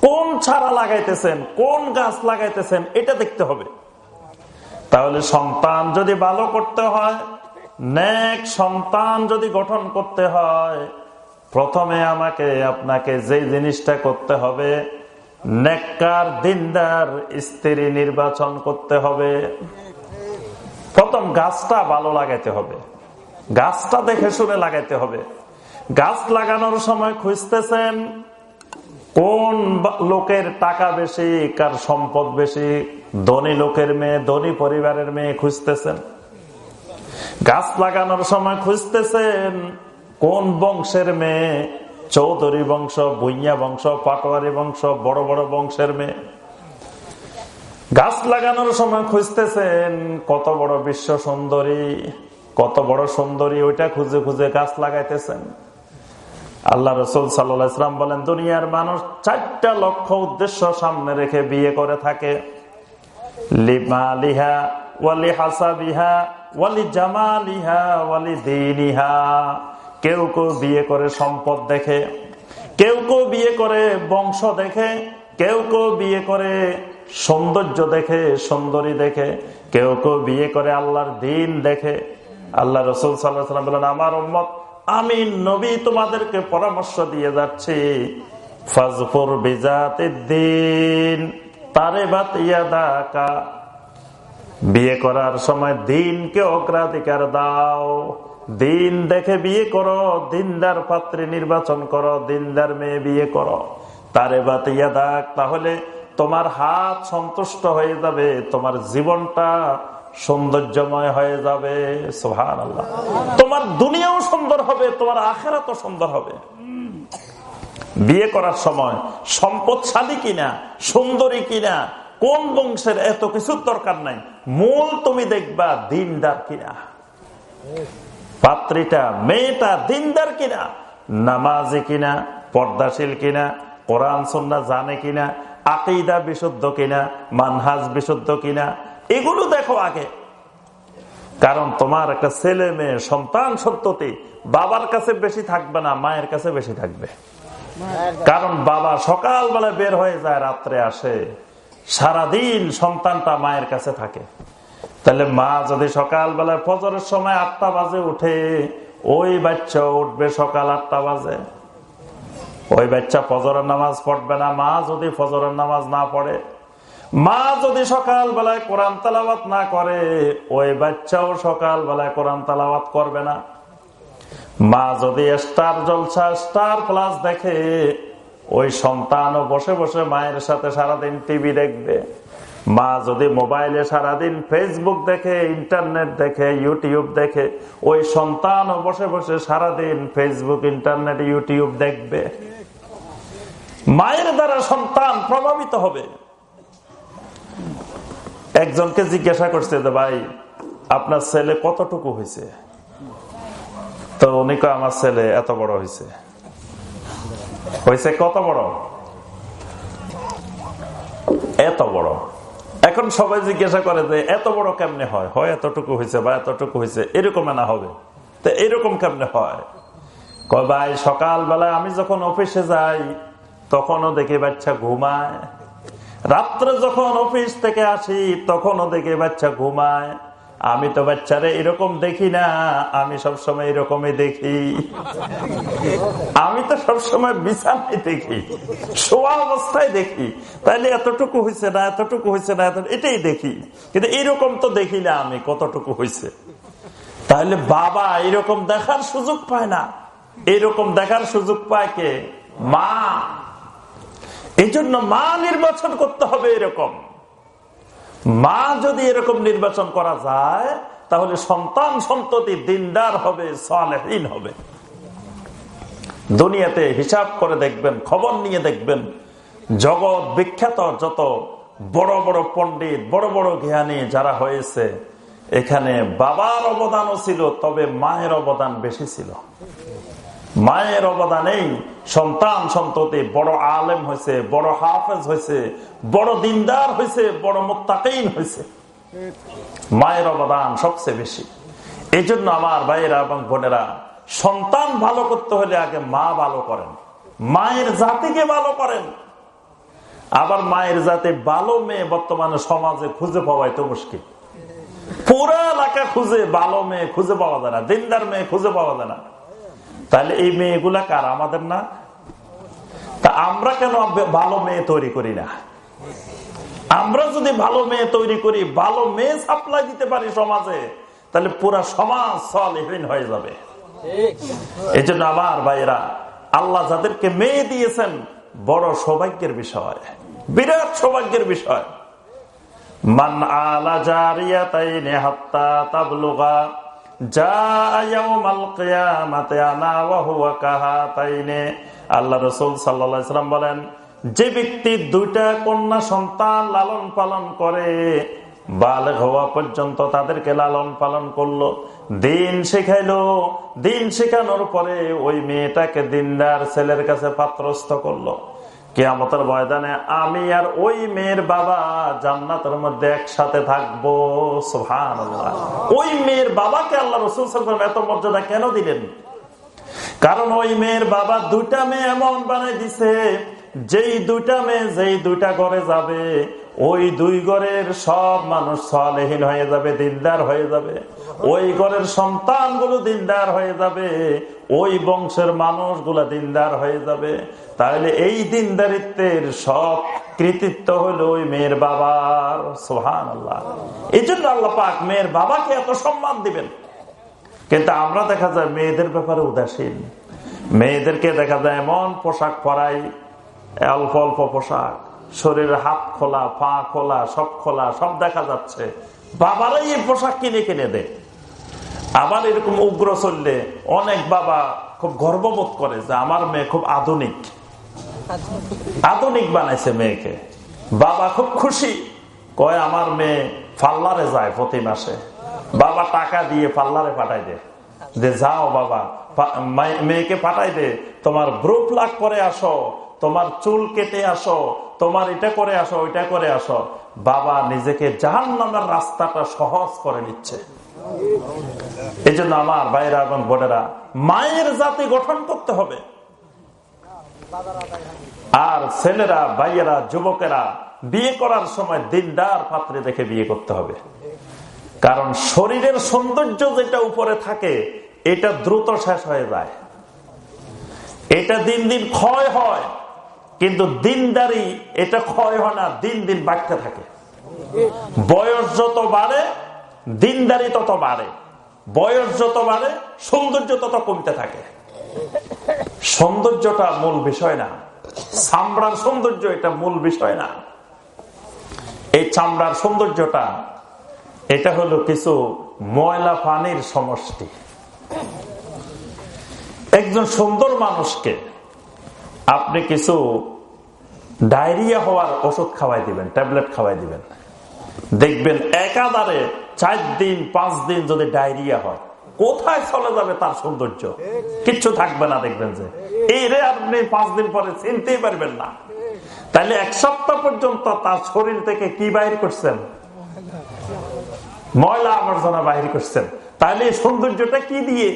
কোন ছাড়া লাগাইতেছেন, কোন গাছ লাগাইতেছেন, এটা দেখতে হবে। তাহলে সন্তান যদি ভালো করতে হয়, নেক সন্তান যদি গঠন করতে হয়, প্রথমে আমাকে, আপনাকে যে জিনিসটা করতে হবে নেককার দিনদার স্ত্রী নির্বাচন করতে হবে। প্রথম গাছটা ভালো লাগাইতে হবে। গাছটা দেখে শুনে লাগাইতে হবে। গাছ লাগানোর সময় খুঁজতেছেন কোন লোকের টাকা বেশি, কার সম্পদ বেশি। ধনী লোকের মেয়ে, ধনী পরিবারের মেয়ে খুঁজতেছেন। গাছ লাগানোর সময় খুঁজতেছেন কোন বংশের মেয়ে চৌধুরী বংশ, বইয়া বংশ, পাটোয়ারি বংশ, বড় বড় বংশের মেয়ে। গাছ লাগানোর সময় খুঁজতেছেন, কত বড় বিশ্ব সুন্দরী, কত বড় সুন্দরী, ওইটা খুঁজে খুঁজে গাছ লাগাইতেছেন। আল্লাহ রসুল সাল্লাম বলেন, দুনিয়ার মানুষ চারটা লক্ষ্য উদ্দেশ্য সামনে রেখে বিয়ে করে থাকে। লিমা লিহা ওয়ালি হাসাবিহা ওয়ালি জামালিহা ওয়ালি দিনিহা কেউ কেউ বিয়ে করে সম্পদ দেখে, কেউ কেউ বিয়ে করে বংশ দেখে, কেউ কেউ বিয়ে করে সৌন্দর্য দেখে, সুন্দরী দেখে, কেউ কেউ বিয়ে করে আল্লাহর দিন দেখে। আল্লাহ রসুল সাল্লাহ বলেন, আমার উম্মত, আমি নবী তোমাদেরকে পরামর্শ দিয়ে যাচ্ছি। ফাজফুর দিন, তারে বাত ইয়াদাকা বিয়ে করার সময় দিনকে অগ্রাধিকার দাও। দিন দেখে বিয়ে করো, দিনদার পাত্রে নির্বাচন করো, দিনদার মেয়ে বিয়ে করো। তারে বাত ইয়াদাক তাহলে তোমার হাত সন্তুষ্ট হয়ে যাবে, তোমার জীবনটা সৌন্দর্যময় হয়ে যাবে। সোহান আল্লাহ তোমার দুনিয়াও সুন্দর হবে, তোমার আখেরা তো সুন্দর হবে। বিয়ে করার সময় সম্পদশালী কিনা, সুন্দরী কিনা, কোন বংশের এত কিছুর দরকার নাই। মূল তুমি দেখবা দিনদার কিনা। পাত্রীটা, মেয়েটা দিনদার কিনা, নামাজি কিনা, পর্দাশীল কিনা, কোরআন সন্না জানে কিনা, আকিদা বিশুদ্ধ কিনা, মানহাজ বিশুদ্ধ কিনা, এগুলো দেখো আগে। কারণ তোমার একটা ছেলে মেয়ে, সন্তান সত্যতি বাবার কাছে বেশি থাকবে না, মায়ের কাছে বেশি থাকবে। কারণ বাবা সকালবেলা বের হয়ে যায়, রাত্রে আসে, সারাদিন সন্তানটা মায়ের কাছে থাকে। তাহলে মা যদি সকালবেলায় ফজরের সময় আটটা বাজে উঠে, ওই বাচ্চা উঠবে সকাল আটটা বাজে। ওই বাচ্চা ফজরের নামাজ পড়বে না, মা যদি ফজরের নামাজ না পড়ে। মা যদি সকাল বেলায় কোরআন তালাবাত না করে, ওই বাচ্চাও সকাল বেলায় কোরআন তালাবাত করবে না। মা যদি স্টার জলসা, স্টার প্লাস দেখে, ওই সন্তানও বসে বসে মায়ের সাথে সারাদিন টিভি দেখবে। মা যদি মোবাইলে সারাদিন ফেসবুক দেখে ইন্টারনেট দেখে ইউটিউব দেখে, ওই সন্তানও বসে বসে সারাদিন ফেসবুক ইন্টারনেট ইউটিউব দেখবে। মায়ের দ্বারা সন্তান প্রভাবিত হবে। একজনকে জিজ্ঞাসা করছে যে, ভাই, আপনার ছেলে কতটুকু হয়েছে? তো উনি কয়, আমার ছেলে এত বড় হয়েছে। হয়েছে কত বড়? এত বড়। এখন সবাই জিজ্ঞাসা করে যে, এত বড় কেমনে হয়? হয় এতটুকু হয়েছে বা এতটুকু হয়েছে? এরকম না হবে। তো এরকম কেমনে হয়? ভাই, সকালবেলায় আমি যখন অফিসে যাই, তখনও দেখে বাচ্চা ঘুমায়। রাত্রে যখন অফিস থেকে আসি, তখনও দেখে বাচ্চা ঘুমায়। আমি তো বাচ্চারে এরকম দেখি না, আমি সবসময় এরকমই দেখি। আমি তো সবসময় বিছানায় দেখি, শোয়া অবস্থায় দেখি। তাইলে এতটুকু হয়েছে না, এতটুকু হয়েছে না এটাই দেখি। কিন্তু এরকম তো দেখি না আমি কতটুকু হয়েছে তাহলে বাবা এরকম দেখার সুযোগ পায় না। এরকম দেখার সুযোগ পায় কে? মা। এই জন্য মা নির্বাচন করতে হবে এরকম। মা যদি এরকম নির্বাচন করা যায়, তাহলে সন্তান সন্ততি দিনদার হবে, সালেহীন হবে। দুনিয়াতে হিসাব করে দেখবেন, খবর নিয়ে দেখবেন, জগৎ বিখ্যাত যত বড় বড় পণ্ডিত, বড় বড় জ্ঞানী যারা হয়েছে, এখানে বাবার অবদানও ছিল, তবে মায়ের অবদান বেশি ছিল। মায়ের অবদানেই সন্তান সন্ততি বড় আলেম হয়েছে বড় হাফেজ হয়েছে বড় দিনদার হয়েছে বড় মোত্তাকিন হয়েছে মায়ের অবদান সবচেয়ে বেশি। এই জন্য আমার ভাইয়েরা এবং বোনেরা, সন্তান ভালো করতে হলে আগে মা ভালো করেন। মায়ের জাতিকে ভালো করেন। আবার মায়ের জাতি ভালো মেয়ে বর্তমানে সমাজে খুঁজে পাওয়াই তো মুশকিল। পুরা এলাকা খুঁজে ভালো মেয়ে খুঁজে পাওয়া যায় না, দিনদার মেয়ে খুঁজে পাওয়া যায় না। তাহলে এই মেয়েগুলা কার? আমাদের না? তা আমরা কেন ভালো মেয়ে তৈরি করি না? আমরা যদি ভালো মেয়ে তৈরি করি, ভালো মেয়ে সাপ্লাই দিতে পারি সমাজে, তাহলে পুরা সমাজ সলহীন হয়ে যাবে। এই জন্য আমার ভাইয়েরা, আল্লাহ যাদেরকে মেয়ে দিয়েছেন, বড় সৌভাগ্যের বিষয়, বিরাট সৌভাগ্যের বিষয়। মান আলা জারিয়া তাই নেহাত্তা তাবলুগা আল্লাহ রসুল সাল্লাম বলেন, যে ব্যক্তি দুইটা কন্যা সন্তান লালন পালন করে বাল হওয়া পর্যন্ত তাদেরকে লালন পালন করল। দিন শেখাইলো। দিন শেখানোর পরে ওই মেয়েটাকে দিনদার ছেলের কাছে পাত্রস্থ করল। কেয়ামতের ময়দানে আমি আর ওই মেয়ের বাবা জান্নাতের মধ্যে একসাথে থাকব। সোহান ওই মেয়ের বাবাকে আল্লাহ রসুল এত মর্যাদা কেন দিলেন? কারণ ওই মেয়ের বাবা দুটা মেয়ে এমন বানাই দিছে, যেই দুটা মেয়ে যেই দুইটা ঘরে যাবে ওই দুই ঘরের সব মানুষ সলেহীন হয়ে যাবে দিনদার হয়ে যাবে। ওই ঘরের সন্তানগুলো দিনদার হয়ে যাবে, ওই বংশের মানুষগুলা দিনদার হয়ে যাবে। তাহলে এই দিনদারিত্বের সব কৃতিত্ব হলো ওই মেয়ের বাবার। সোহান আল্লাহ এই জন্য আল্লাহ পাক মেয়ের বাবাকে এত সম্মান দিবেন। কিন্তু আমরা দেখা যায় মেয়েদের ব্যাপারে উদাসীন। মেয়েদেরকে দেখা যায় এমন পোশাক পরাই, অল্প অল্প পোশাক। শরীরের হাত খোলা, পা খোলা, সব খোলা, সব দেখা যাচ্ছে। বাবারাই এই পোশাক কিনে কিনে দেয়। আবার এরকম উগ্র চললে অনেক বাবা খুব গর্ববোধ করে যে আমার মেয়ে খুব আধুনিক। আধুনিক বানাইছে মেয়েকে। বাবা খুব খুশি। কয়, আমার মেয়ে ফাল্লারে যায় প্রতি মাসে। বাবা টাকা দিয়ে পাল্লারে পাঠাই দে যে যাও বাবা মেয়েকে পাঠাই দে। তোমার ব্রুপ লাগ করে আসো। তোমার চুল কেটে আসো, তোমার এটা করে আসো, ওইটা করে আসো। বাবা নিজেকে জাহান নামের রাস্তাটা সহজ করে নিচ্ছে। এই জন্য আমার বাইরা এবং বোনেরা, মায়ের জাতি গঠন করতে হবে। আর ছেলেরা, ভাইয়েরা, যুবকেরা, বিয়ে করার সময় দিনদার পাত্রে দেখে বিয়ে করতে হবে। কারণ শরীরের সৌন্দর্য যেটা উপরে থাকে, এটা দ্রুত শেষ হয়ে যায়। এটা দিন দিন ক্ষয় হয়। কিন্তু দিনদারি, এটা ক্ষয় হয় না, দিন দিন বাড়তে থাকে। বয়স যত বাড়ে, দিনদারি তত বাড়ে। বয়স যত বাড়ে, সৌন্দর্য তত কমতে থাকে। সৌন্দর্যটা মূল বিষয় না। চামড়ার সৌন্দর্য এটা মূল বিষয় না। এই চামড়ার সৌন্দর্যটা, এটা হলো কিছু ময়লা পানির সমষ্টি। একজন সুন্দর মানুষকে আপনি কিছু ডায়রিয়া হওয়ার ওষুধ খাওয়াই দিবেন, ট্যাবলেট খাওয়াই দিবেন। দেখবেন একাধারে চার দিন, পাঁচ দিন যদি ডায়রিয়া হয়, কোথায় চলে যাবে তার সৌন্দর্য? কিচ্ছু থাকবে না দেখবেন যে। এই রে আপনি পাঁচ দিন পরে চিনতেই পারবেন না। তাহলে এক সপ্তাহ পর্যন্ত তার শরীর থেকে কি বাইর করছেন? ময়লা আবর্জনা বাহির করছেন। তাহলে সৌন্দর্যটা কি দিয়ে?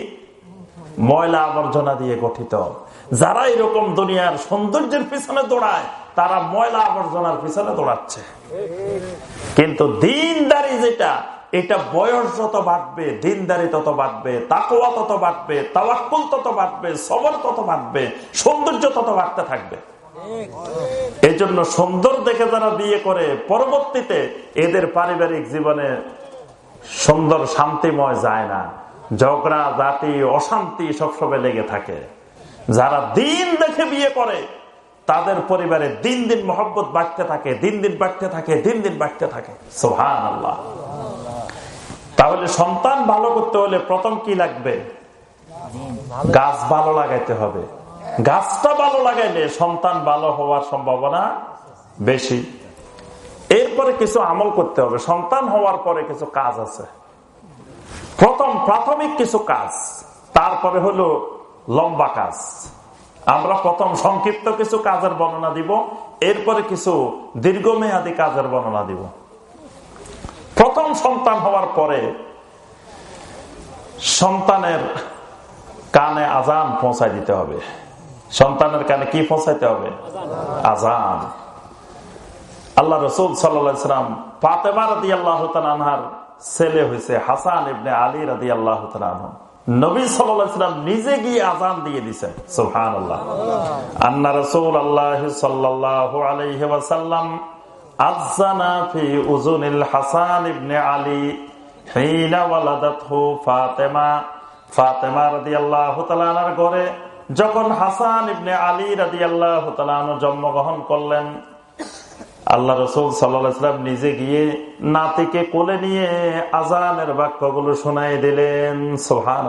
ময়লা আবর্জনা দিয়ে গঠিত। যারা এরকম দুনিয়ার সৌন্দর্যের পিছনে দৌড়ায়, তারা ময়লা আবর্জনার পিছনে দৌড়াচ্ছে। কিন্তু দিনদারি যেটা, এটা বয়স যত বাড়বে, দিনদারি তত বাড়বে তাকুয়া তত বাড়বে, তাওয়াক্কুল তত বাড়বে, সবর তত বাড়বে, সৌন্দর্য তত বাড়তে থাকবে। এই জন্য সুন্দর দেখে যারা বিয়ে করে, পরবর্তীতে এদের পারিবারিক জীবনে সুন্দর শান্তিময় যায় না। ঝগড়া, জাতি, অশান্তি সবসময় লেগে থাকে। যারা দিন দেখে বিয়ে করে, তাদের পরিবারে দিন দিন মহব্বত বাড়তে থাকে, দিন দিন বাড়তে থাকে, দিন দিন বাড়তে থাকে। সোহান আল্লাহ তাহলে সন্তান ভালো করতে হলে প্রথম কি লাগবে? গাছ ভালো লাগাইতে হবে। গাছটা ভালো লাগাইলে সন্তান ভালো হওয়ার সম্ভাবনা বেশি। এরপরে কিছু আমল করতে হবে। সন্তান হওয়ার পরে কিছু কাজ আছে। প্রথম, প্রাথমিক কিছু কাজ। তারপরে হলো লম্বা কাজ। আমরা প্রথম সংক্ষিপ্ত কিছু কাজের বর্ণনা দিব, এরপরে কিছু দীর্ঘমেয়াদী কাজের বর্ণনা দিব। প্রথম সন্তান হওয়ার পরে সন্তানের কানে আজান পৌঁছাই দিতে হবে। সন্তানের কানে কি পৌঁছাইতে হবে? আজান আল্লাহ রসুল সাল্লাম ফাতেমা রাদি আল্লাহ আনহার ছেলে হয়েছে হাসান ইবনে আলী রাদি আল্লাহ নবী আজান দিয়ে আল্লাহ আল্লাহ ফাতেমা। ঘরে যখন হাসান ইবনে আলী রাদিয়াল্লাহু তাআলা জন্মগ্রহণ করলেন আল্লাহ রসুল সাল্লাম নিজে গিয়ে নাতিকে কোলে নিয়ে আজানের বাক্যগুলো শোনাই দিলেন সোহান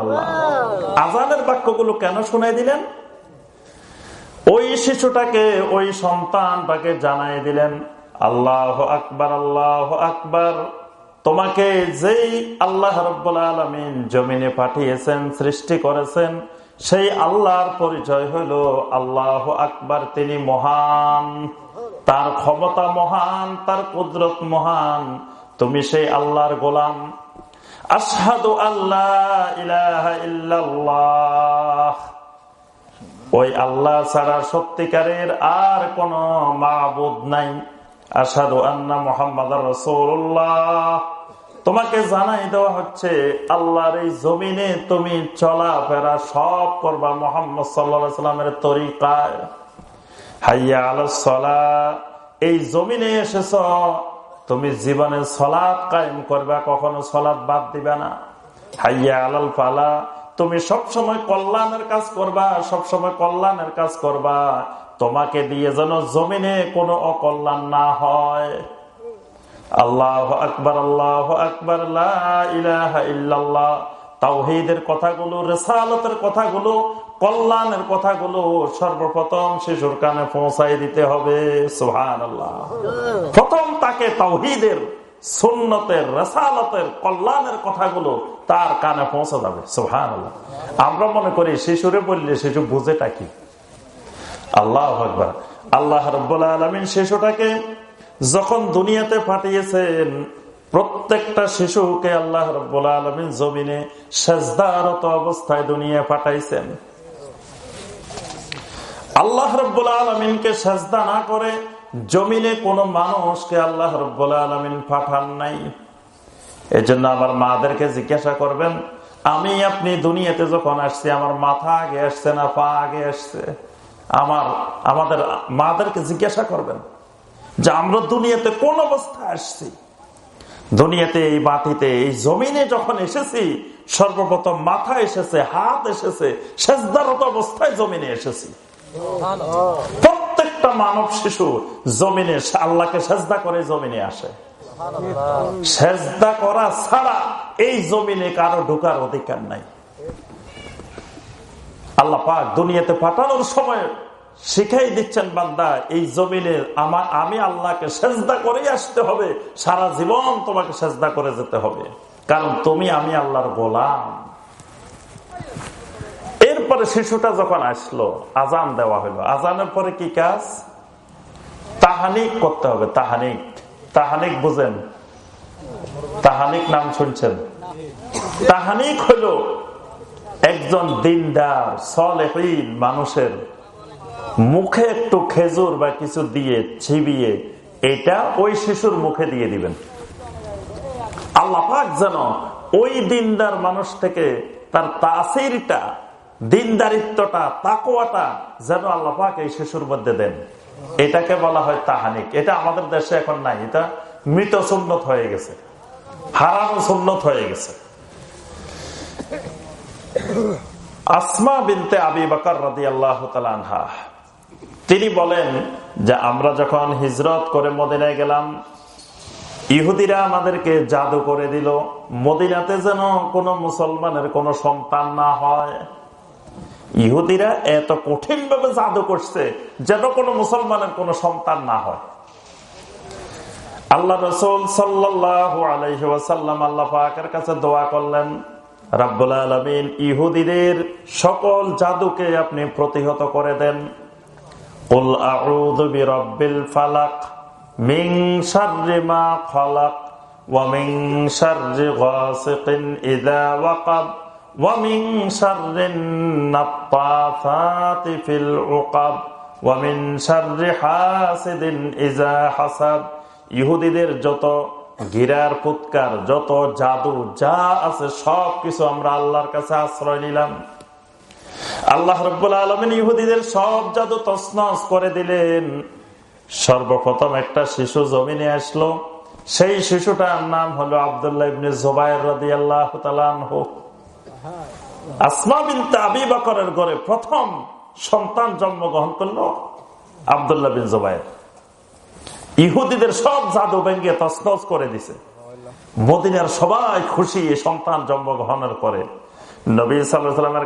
আজানের বাক্যগুলো কেন শোনাই দিলেন? ওই শিশুটাকে ওই সন্তানটাকে জানাই দিলেন আল্লাহ আকবার আল্লাহ আকবার। তোমাকে যেই আল্লাহ রব্বুল আলমিন জমিনে পাঠিয়েছেন সৃষ্টি করেছেন সেই আল্লাহর পরিচয় হইল আল্লাহ আকবার তিনি মহান। তার ক্ষমতা মহান, তার কুদরত মহান। তুমি সেই আল্লাহর গোলাম। আসাদু আল্লাহ ইল্লাল্লাহ। ওই আল্লাহ ছাড়া সত্যিকারের আর কোন মাবুদ নাই। আসাদু আন্না মোহাম্মদ রসুল্লাহ তোমাকে জানাই দেওয়া হচ্ছে, আল্লাহর এই জমিনে তুমি চলাফেরা সব করবা মোহাম্মদ সাল্লা সাল্লামের তরিকায়। হাইয়া আলসলা এই জমিনে এসেছ, তুমি জীবনে সলাদ কায়েম করবা, কখনো সলাদ বাদ দিবে না। হাইয়া আলাল ফালা, তুমি সবসময় কল্যাণের কাজ করবা, সবসময় কল্যাণের কাজ করবা। তোমাকে দিয়ে যেন জমিনে কোনো অকল্যাণ না হয়। আল্লাহ আকবর আল্লাহ আকবর তাওহিদের কথাগুলো, রেসালতের কথাগুলো কল্যাণের কথাগুলো সর্বপ্রথম শিশুর কানে পৌঁছাই দিতে হবে। সোহান প্রথম তাকে তাওহিদের, সুন্নতের, রেসালতের, কল্যাণের কথাগুলো তার কানে পৌঁছে যাবে। সোহান আমরা মনে করি শিশুরে বললে শিশু বুঝেটা কি? আল্লাহ আল্লাহ রব্বুল্লাহ আলমিন শিশুটাকে যখন দুনিয়াতে পাঠিয়েছেন, প্রত্যেকটা শিশুকে আল্লাহ রব্বুল আলমিন জমিনে সেজদারত অবস্থায় দুনিয়া পাঠাইছেন। আল্লাহ রব্বুল আলমিনকে সেজদা না করে জমিনে কোন মানুষকে আল্লাহ রব্বুল আলমিন পাঠান নাই। এজন্য আমার মাদেরকে জিজ্ঞাসা করবেন, আমি আপনি দুনিয়াতে যখন আসছি, আমার মাথা আগে আসছে না পা আগে আসছে? আমার, আমাদের মাদেরকে জিজ্ঞাসা করবেন যে, আমরা দুনিয়াতে কোন অবস্থায় আসছি? দুনিয়াতে এই মাটিতে, এই জমিনে যখন এসেছি, সর্বপ্রথম মাথা এসেছে, হাত এসেছে, সেজদারত অবস্থায় জমিনে এসেছি। প্রত্যেকটা মানব শিশু জমিনে আল্লাহকে সেজদা করে জমিনে আসে। সেজদা করা ছাড়া এই জমিনে কারও ঢোকার অধিকার নাই। আল্লাহ পাক দুনিয়াতে পাঠানোর সময় শিখাই দিচ্ছেন বান্দা এই জমিনে আমার আমি আল্লাহকে সেজদা করে আসতে হবে সারা জীবন তোমাকে সেজদা করে যেতে হবে। কারণ তুমি আমি আল্লাহর গোলাম। এরপরে শিশুটা যখন আসলো আজান দেওয়া হলো। আজানের পরে কি কাজ? তাহানিক করতে হবে, তাহানিক। তাহানিক বুঝেন। তাহানিক নাম শুনছেন? তাহানিক হলো একজন দিনদার, সলেহীন মানুষের মুখে একটু খেজুর বা কিছু দিয়ে ছিবিয়ে এটা ওই শিশুর মুখে দিয়ে দিবেন। আল্লাপাক যেন ওই দিনদার মানুষ থেকে তার তাসিরটা দিনদারিত্বটা তাকোয়াটা যেন আল্লাপাক এই শিশুর মধ্যে দেন। এটাকে বলা হয় তাহানিক। এটা আমাদের দেশে এখন নাই। এটা মৃত সুন্নত হয়ে গেছে। হারানো সুন্নত হয়ে গেছে। আসমা বিনতে আবি বাকর রাদি আল্লাহ তালানহা তিনি বলেন যে আমরা যখন হিজরত করে মদিনায় গেলাম, ইহুদিরা আমাদেরকে জাদু করে দিল। মদিনাতে যেন কোনো মুসলমানের কোনো সন্তান না হয়। ইহুদিরা এত কঠিন ভাবে জাদু করছে যেন কোনো মুসলমানের কোনো সন্তান না হয় আল্লাহ রসুল সাল্লাহ আলহাসাল্লাম আল্লাহ পাকের কাছে দোয়া করলেন রাব্বুল আলমিন ইহুদিদের সকল জাদুকে আপনি প্রতিহত করে দেন قل أعوذ برب الفلق من شر ما خلق ومن شر غاسق إذا وقب ومن شر النطافات في العقب ومن شر حاسد إذا حسد ইহুদিদের যত গিরার ফুৎকার যত জাদু যা আছে সব কিছু আমরা আল্লাহর কাছে আশ্রয় নিলাম আল্লাহ রব্বুল আলমিন ইহুদিদের সব জাদু তসনস করে দিলেন সর্বপ্রথম একটা শিশু জমিনে আসলো সেই শিশুটার নাম হলো আবদুল্লাহ ইবনে জোবাইর রাদি আল্লাহ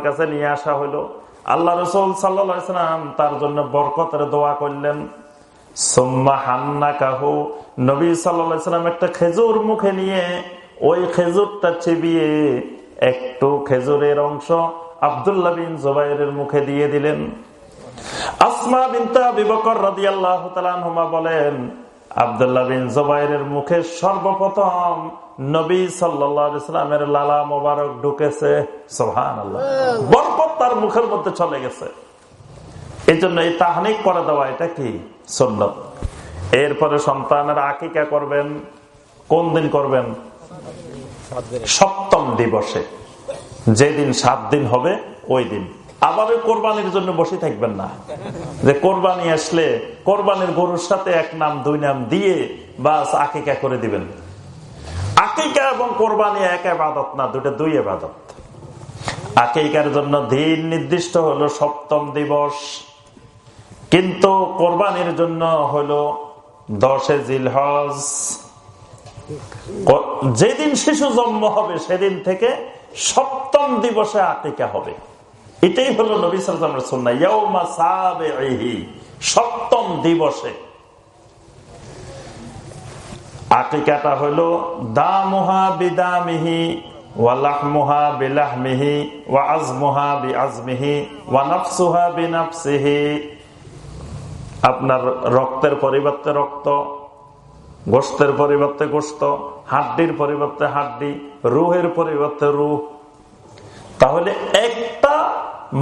কাছে নিয়ে আসা হলো আল্লাহ রসুল সাল্লাম তার জন্য বরকতের দোয়া করলেন। সোম্মা হান্না কাহু নবী সাল্লাম একটা খেজুর মুখে নিয়ে ওই খেজুরটা চেবিয়ে একটু খেজুরের অংশ আবদুল্লাহ বিন জোবাইরের মুখে দিয়ে দিলেন। আসমা বিনতা বলেন, আবদুল্লাহ বিন জোবাইরের মুখে সর্বপ্রথম নবী সাল্লামের লালা মোবারক ঢুকেছে। সোহান বরকত তার মুখের মধ্যে চলে গেছে। এই জন্য এই তাহানিক করে দেওয়া, এটা কি? সন্ন্যত এরপরে সন্তানের আকিকা করবেন। কোন দিন করবেন? সপ্তম দিবসে। যেদিন সাত দিন হবে, ওই দিন। আবার কোরবানির জন্য বসে থাকবেন না। যে কোরবানি আসলে কোরবানির গরুর সাথে এক নাম, দুই নাম দিয়ে বাস আকিকা করে দিবেন। আকিকা এবং কোরবানি এক আবাদত না, দুটা দুই আবাদত আকিকার জন্য দিন নির্দিষ্ট হলো সপ্তম দিবস। কিন্তু কোরবানির জন্য হলো দশে জিলহজ। যেদিন শিশু জন্ম হবে, সেদিন থেকে সপ্তম দিবসে আকিকা হবে। এটাই হলো নবী সাল্লামের সপ্তম দিবসে। আকিকাটা হলো দামুহা বিদামিহি ওয়ালাহমুহা বিলাহমিহি ওয়া আজমুহা বি আজমিহি ওয়া নাফসুহা বিনাফসিহি। আপনার রক্তের পরিবর্তে রক্ত গোস্তের পরিবর্তে গোস্ত হাড্ডির পরিবর্তে হাড্ডি, রুহের পরিবর্তে রুহ। তাহলে একটা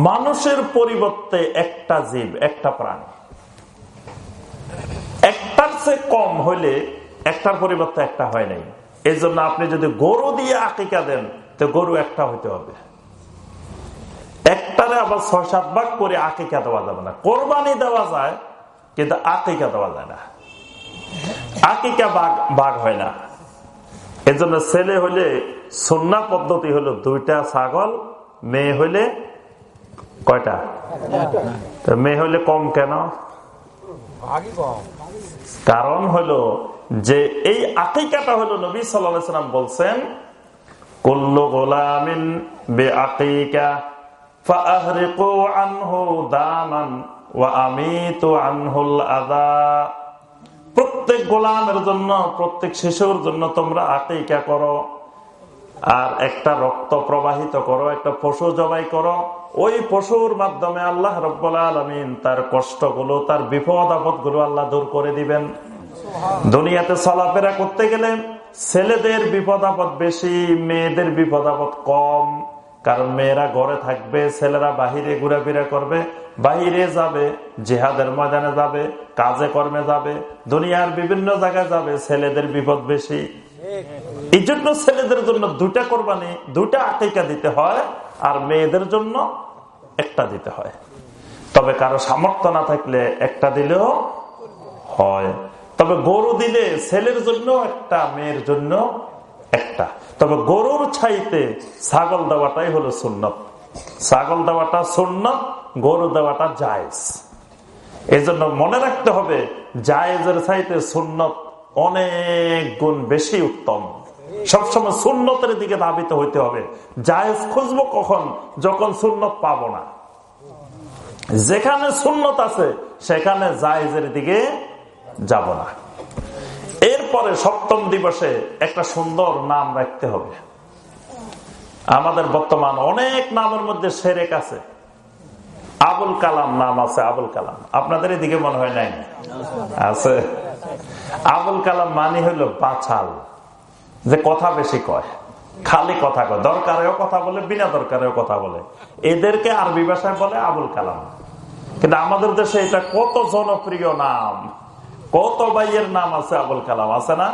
মানুষের পরিবর্তে একটা জীব, একটা প্রাণী। একটার চেয়ে কম হলে একটার পরিবর্তে একটা হয় নাই। এই জন্য আপনি যদি গরু দিয়ে আকিকা দেন, তো গরু একটা হইতে হবে। একটারে আবার ছয় সাত ভাগ করে আকিকা দেওয়া যাবে না। কোরবানি দেওয়া যায়, কিন্তু আকিকা দেওয়া যায় না। আকিকা বাঘ বাঘ হয় না। এজন্য ছেলে হলে সন্না পদ্ধতি হলো দুইটা ছাগল, মেয়ে হইলে কয়টা? মেয়ে হইলে কম কেন? কারণ হলো যে এই আকিকাটা হলো নবী সাল্লাম বলছেন, কুল্লু গোলামিন বে আকিকা প্রত্যেক গোলামের জন্য, প্রত্যেক শিশুর জন্য তোমরা আকিকা করো। আর একটা রক্ত প্রবাহিত করো, একটা পশু জবাই করো। ওই পশুর মাধ্যমে আল্লাহ রব্বুল আলমিন তার কষ্টগুলো, তার বিপদ আপদগুলো আল্লাহ দূর করে দিবেন। দুনিয়াতে চলাফেরা করতে গেলে ছেলেদের বিপদ আপদ বেশি, মেয়েদের বিপদ আপদ কম। কারণ মেয়েরা ঘরে থাকবে, ছেলেরা বাহিরে ঘুরাফিরা করবে, বাহিরে যাবে, জেহাদের ময়দানে যাবে, কাজে কর্মে যাবে, দুনিয়ার বিভিন্ন জায়গায় যাবে, ছেলেদের বিপদ বেশি। এই জন্য ছেলেদের জন্য দুটা কোরবানি, দুটা আটিকা দিতে হয় আর মেয়েদের জন্য একটা দিতে হয়। তবে কারও সামর্থ্য না থাকলে একটা দিলেও হয়। তবে গরু দিলে ছেলের জন্য একটা, মেয়ের জন্য তবে গরুর ছাইতে ছাগল দেওয়াটাই হলো সুন্নত। ছাগল দেওয়াটা সুন্নত, গরু দেওয়াটা জায়েজ। এই জন্য মনে রাখতে হবে, জায়েজের ছাইতে সুন্নত অনেক গুণ বেশি উত্তম। সবসময় সুন্নতের দিকে ধাবিত হইতে হবে। জায়েজ খুঁজবো কখন? যখন সুন্নত পাবো না। যেখানে সুন্নত আছে, সেখানে জায়েজের দিকে যাব না। এরপরে সপ্তম দিবসে একটা সুন্দর নাম রাখতে হবে। আমাদের বর্তমান অনেক নামের মধ্যে সেরেক আছে। আবুল কালাম নাম আছে, আবুল কালাম। আপনাদের এদিকে মনে হয় নাই? আছে। আবুল কালাম মানি হইল বাছাল। যে কথা বেশি কয়, খালি কথা কয়। দরকারেও কথা বলে, বিনা দরকারেও কথা বলে। এদেরকে আরবি ভাষায় বলে আবুল কালাম। কিন্তু আমাদের দেশে এটা কত জনপ্রিয় নাম। কত ভাইয়ের নাম আছে আবুল কালাম? আছে না?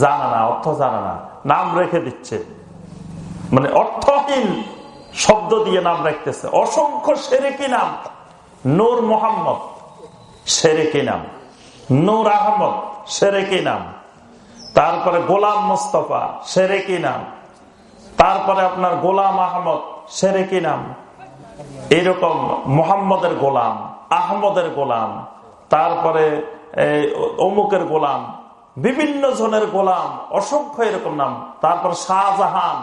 জানা না, অর্থ জানা না। নাম রেখে দিচ্ছে। মানে অর্থহীন শব্দ দিয়ে নাম রাখতেছে। অসংখ্য সেরেকি নাম। নূর মোহাম্মদ, সেরেকি নাম। নূর আহমদ, সেরেকি নাম। তারপরে গোলাম মুস্তফা, সেরেকি নাম। তারপরে আপনার গোলাম আহমদ, সেরেকি নাম। এরকম মোহাম্মদের গোলাম, আহমদের গোলাম। তারপরে অমুকের গোলাম, বিভিন্ন জনের গোলাম, অসংখ্য এরকম নাম। তারপর শাহজাহান,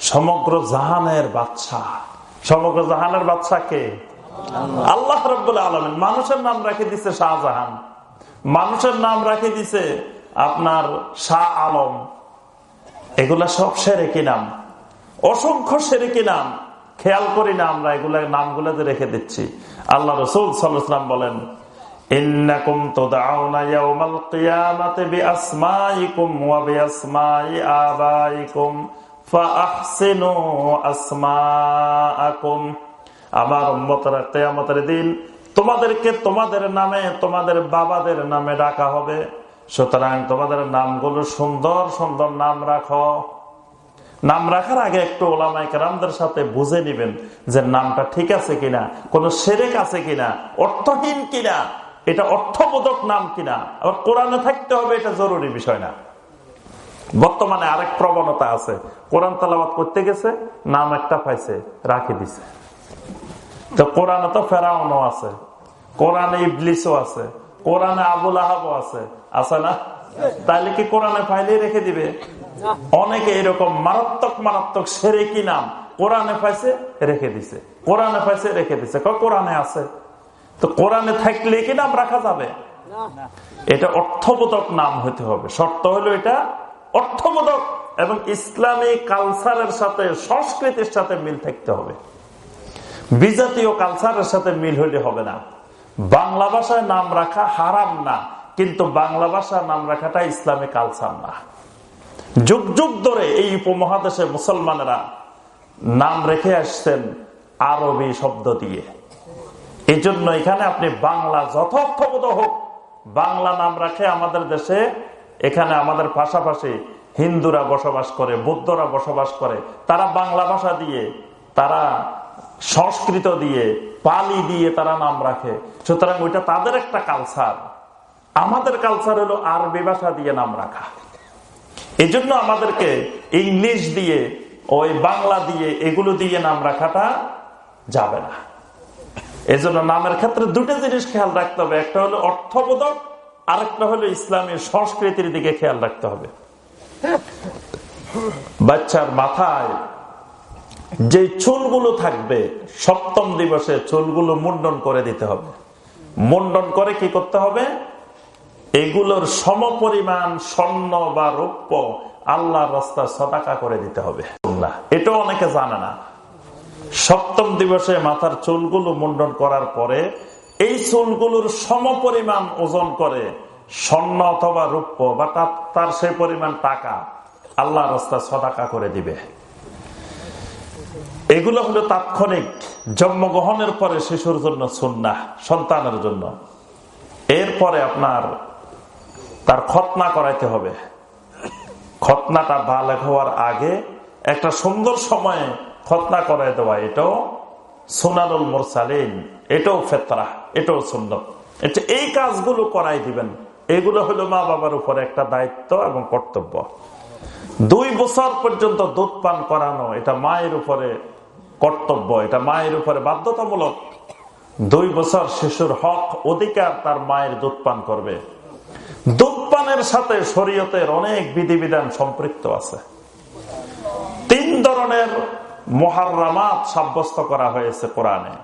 সমগ্র জাহানের বাচ্চা সমগ্র জাহানের বাচ্চা কে? আল্লাহ রব্বুল আলমিন। মানুষের নাম রাখে দিছে শাহজাহান। মানুষের নাম রাখে দিছে আপনার শাহ আলম। এগুলা সব সেরেকি নাম। অসংখ্য সেরেকি নাম। খেয়াল করি না আমরা এগুলা নামগুলো রেখে দিচ্ছি। আল্লাহ রসুল সাল্লাম বলেন আমার তোমাদেরকে তোমাদের নামে, তোমাদের বাবাদের নামে ডাকা হবে। সুতরাং তোমাদের নামগুলো সুন্দর সুন্দর নাম রাখো। নাম রাখার আগে একটু ওলামাই কেরামদের সাথে বুঝে নিবেন যে নামটা ঠিক আছে কিনা, কোন সেরেক আছে কিনা, অর্থহীন কিনা। এটা অর্থবোধক নাম কিনা? আবার কোরআনে থাকতে হবে, এটা জরুরি বিষয় না। বর্তমানে আরেক প্রবণতা আছে। কোরআন তালাবাদ করতে গেছে, নাম একটা পাইছে, রাখি দিছে। তো কোরআনে তো ফেরাউনও আছে, কোরআনে ইবলিসও আছে, কোরআনে আবুল আহাবও আছে। আছে না? তাহলে কি কোরআনে ফাইলে রেখে দিবে? অনেকে এরকম মারাত্মক মারাত্মক সেরে কি নাম কোরআনে পাইছে, রেখে দিছে। কোরআনে পাইছে, রেখে দিছে। কোরআনে আছে? তো কোরআনে থাকলে কি নাম রাখা যাবে? এটা অর্থবোধক নাম হতে হবে। শর্ত হলো এটা অর্থবোধক এবং ইসলামী কালচারের সাথে সংস্কৃতির সাথে মিল থাকতে হবে। বিজাতীয় কালচারের সাথে মিল হইলে হবে না। বাংলা ভাষায় নাম রাখা হারাম না কিন্তু বাংলা ভাষায় নাম রাখাটা ইসলামী কালচার না। যুগ যুগ ধরে এই উপমহাদেশে মুসলমানেরা নাম রেখে আসছেন আরবি শব্দ দিয়ে। এই জন্য এখানে আপনি বাংলা যথার্থবোধ হোক, বাংলা নাম রাখে আমাদের দেশে, এখানে আমাদের পাশাপাশি হিন্দুরা বসবাস করে, বৌদ্ধরা বসবাস করে, তারা বাংলা ভাষা দিয়ে, তারা সংস্কৃত দিয়ে, পালি দিয়ে তারা নাম রাখে। সুতরাং ওইটা তাদের একটা কালচার আমাদের কালচার হলো আরবি ভাষা দিয়ে নাম রাখা। এই জন্য আমাদেরকে ইংলিশ দিয়ে, ওই বাংলা দিয়ে, এগুলো দিয়ে নাম রাখাটা যাবে না। এই জন্য নামের ক্ষেত্রে দুটো জিনিস খেয়াল রাখতে হবে। একটা হলো অর্থবোধক, আরেকটা হলো ইসলামের সংস্কৃতির দিকে খেয়াল রাখতে হবে। বাচ্চার মাথায় যে চুলগুলো থাকবে, সপ্তম দিবসে চুলগুলো মুন্ডন করে দিতে হবে। মুন্ডন করে কি করতে হবে? এগুলোর সমপরিমাণ স্বর্ণ বা রৌপ্য আল্লাহ রাস্তা সদাকা করে দিতে হবে। এটাও অনেকে জানে না। সপ্তম দিবসে মাথার চুলগুলো মুন্ডন করার পরে এই চুলগুলোর সমপরিমাণ ওজন করে স্বর্ণ অথবা রূপ্য বা তার সেই পরিমাণ টাকা আল্লাহ রাস্তা সদাকা করে দিবে। এগুলো হলো তাৎক্ষণিক জন্মগ্রহণের পরে শিশুর জন্য সুন্না সন্তানের জন্য। এরপরে আপনার তার খতনা করাইতে হবে। খতনাটা বালেক হওয়ার আগে একটা সুন্দর সময়ে খতনা করাই দেওয়া, এটাও সোনারুল মোরসালিন, এটাও ফেতরা এটাও সুন্দর এটা এই কাজগুলো করাই দিবেন। এগুলো হলো মা বাবার উপরে একটা দায়িত্ব এবং কর্তব্য। দুই বছর পর্যন্ত দুধ পান করানো, এটা মায়ের উপরে কর্তব্য, এটা মায়ের উপরে বাধ্যতামূলক। দুই বছর শিশুর হক, অধিকার তার মায়ের দুধ পান করবে। দুধ পানের সাথে শরীয়তের অনেক বিধিবিধান সম্পৃক্ত আছে। তিন ধরনের মহারামাত সাব্যস্ত করা হয়েছে কোরআনে।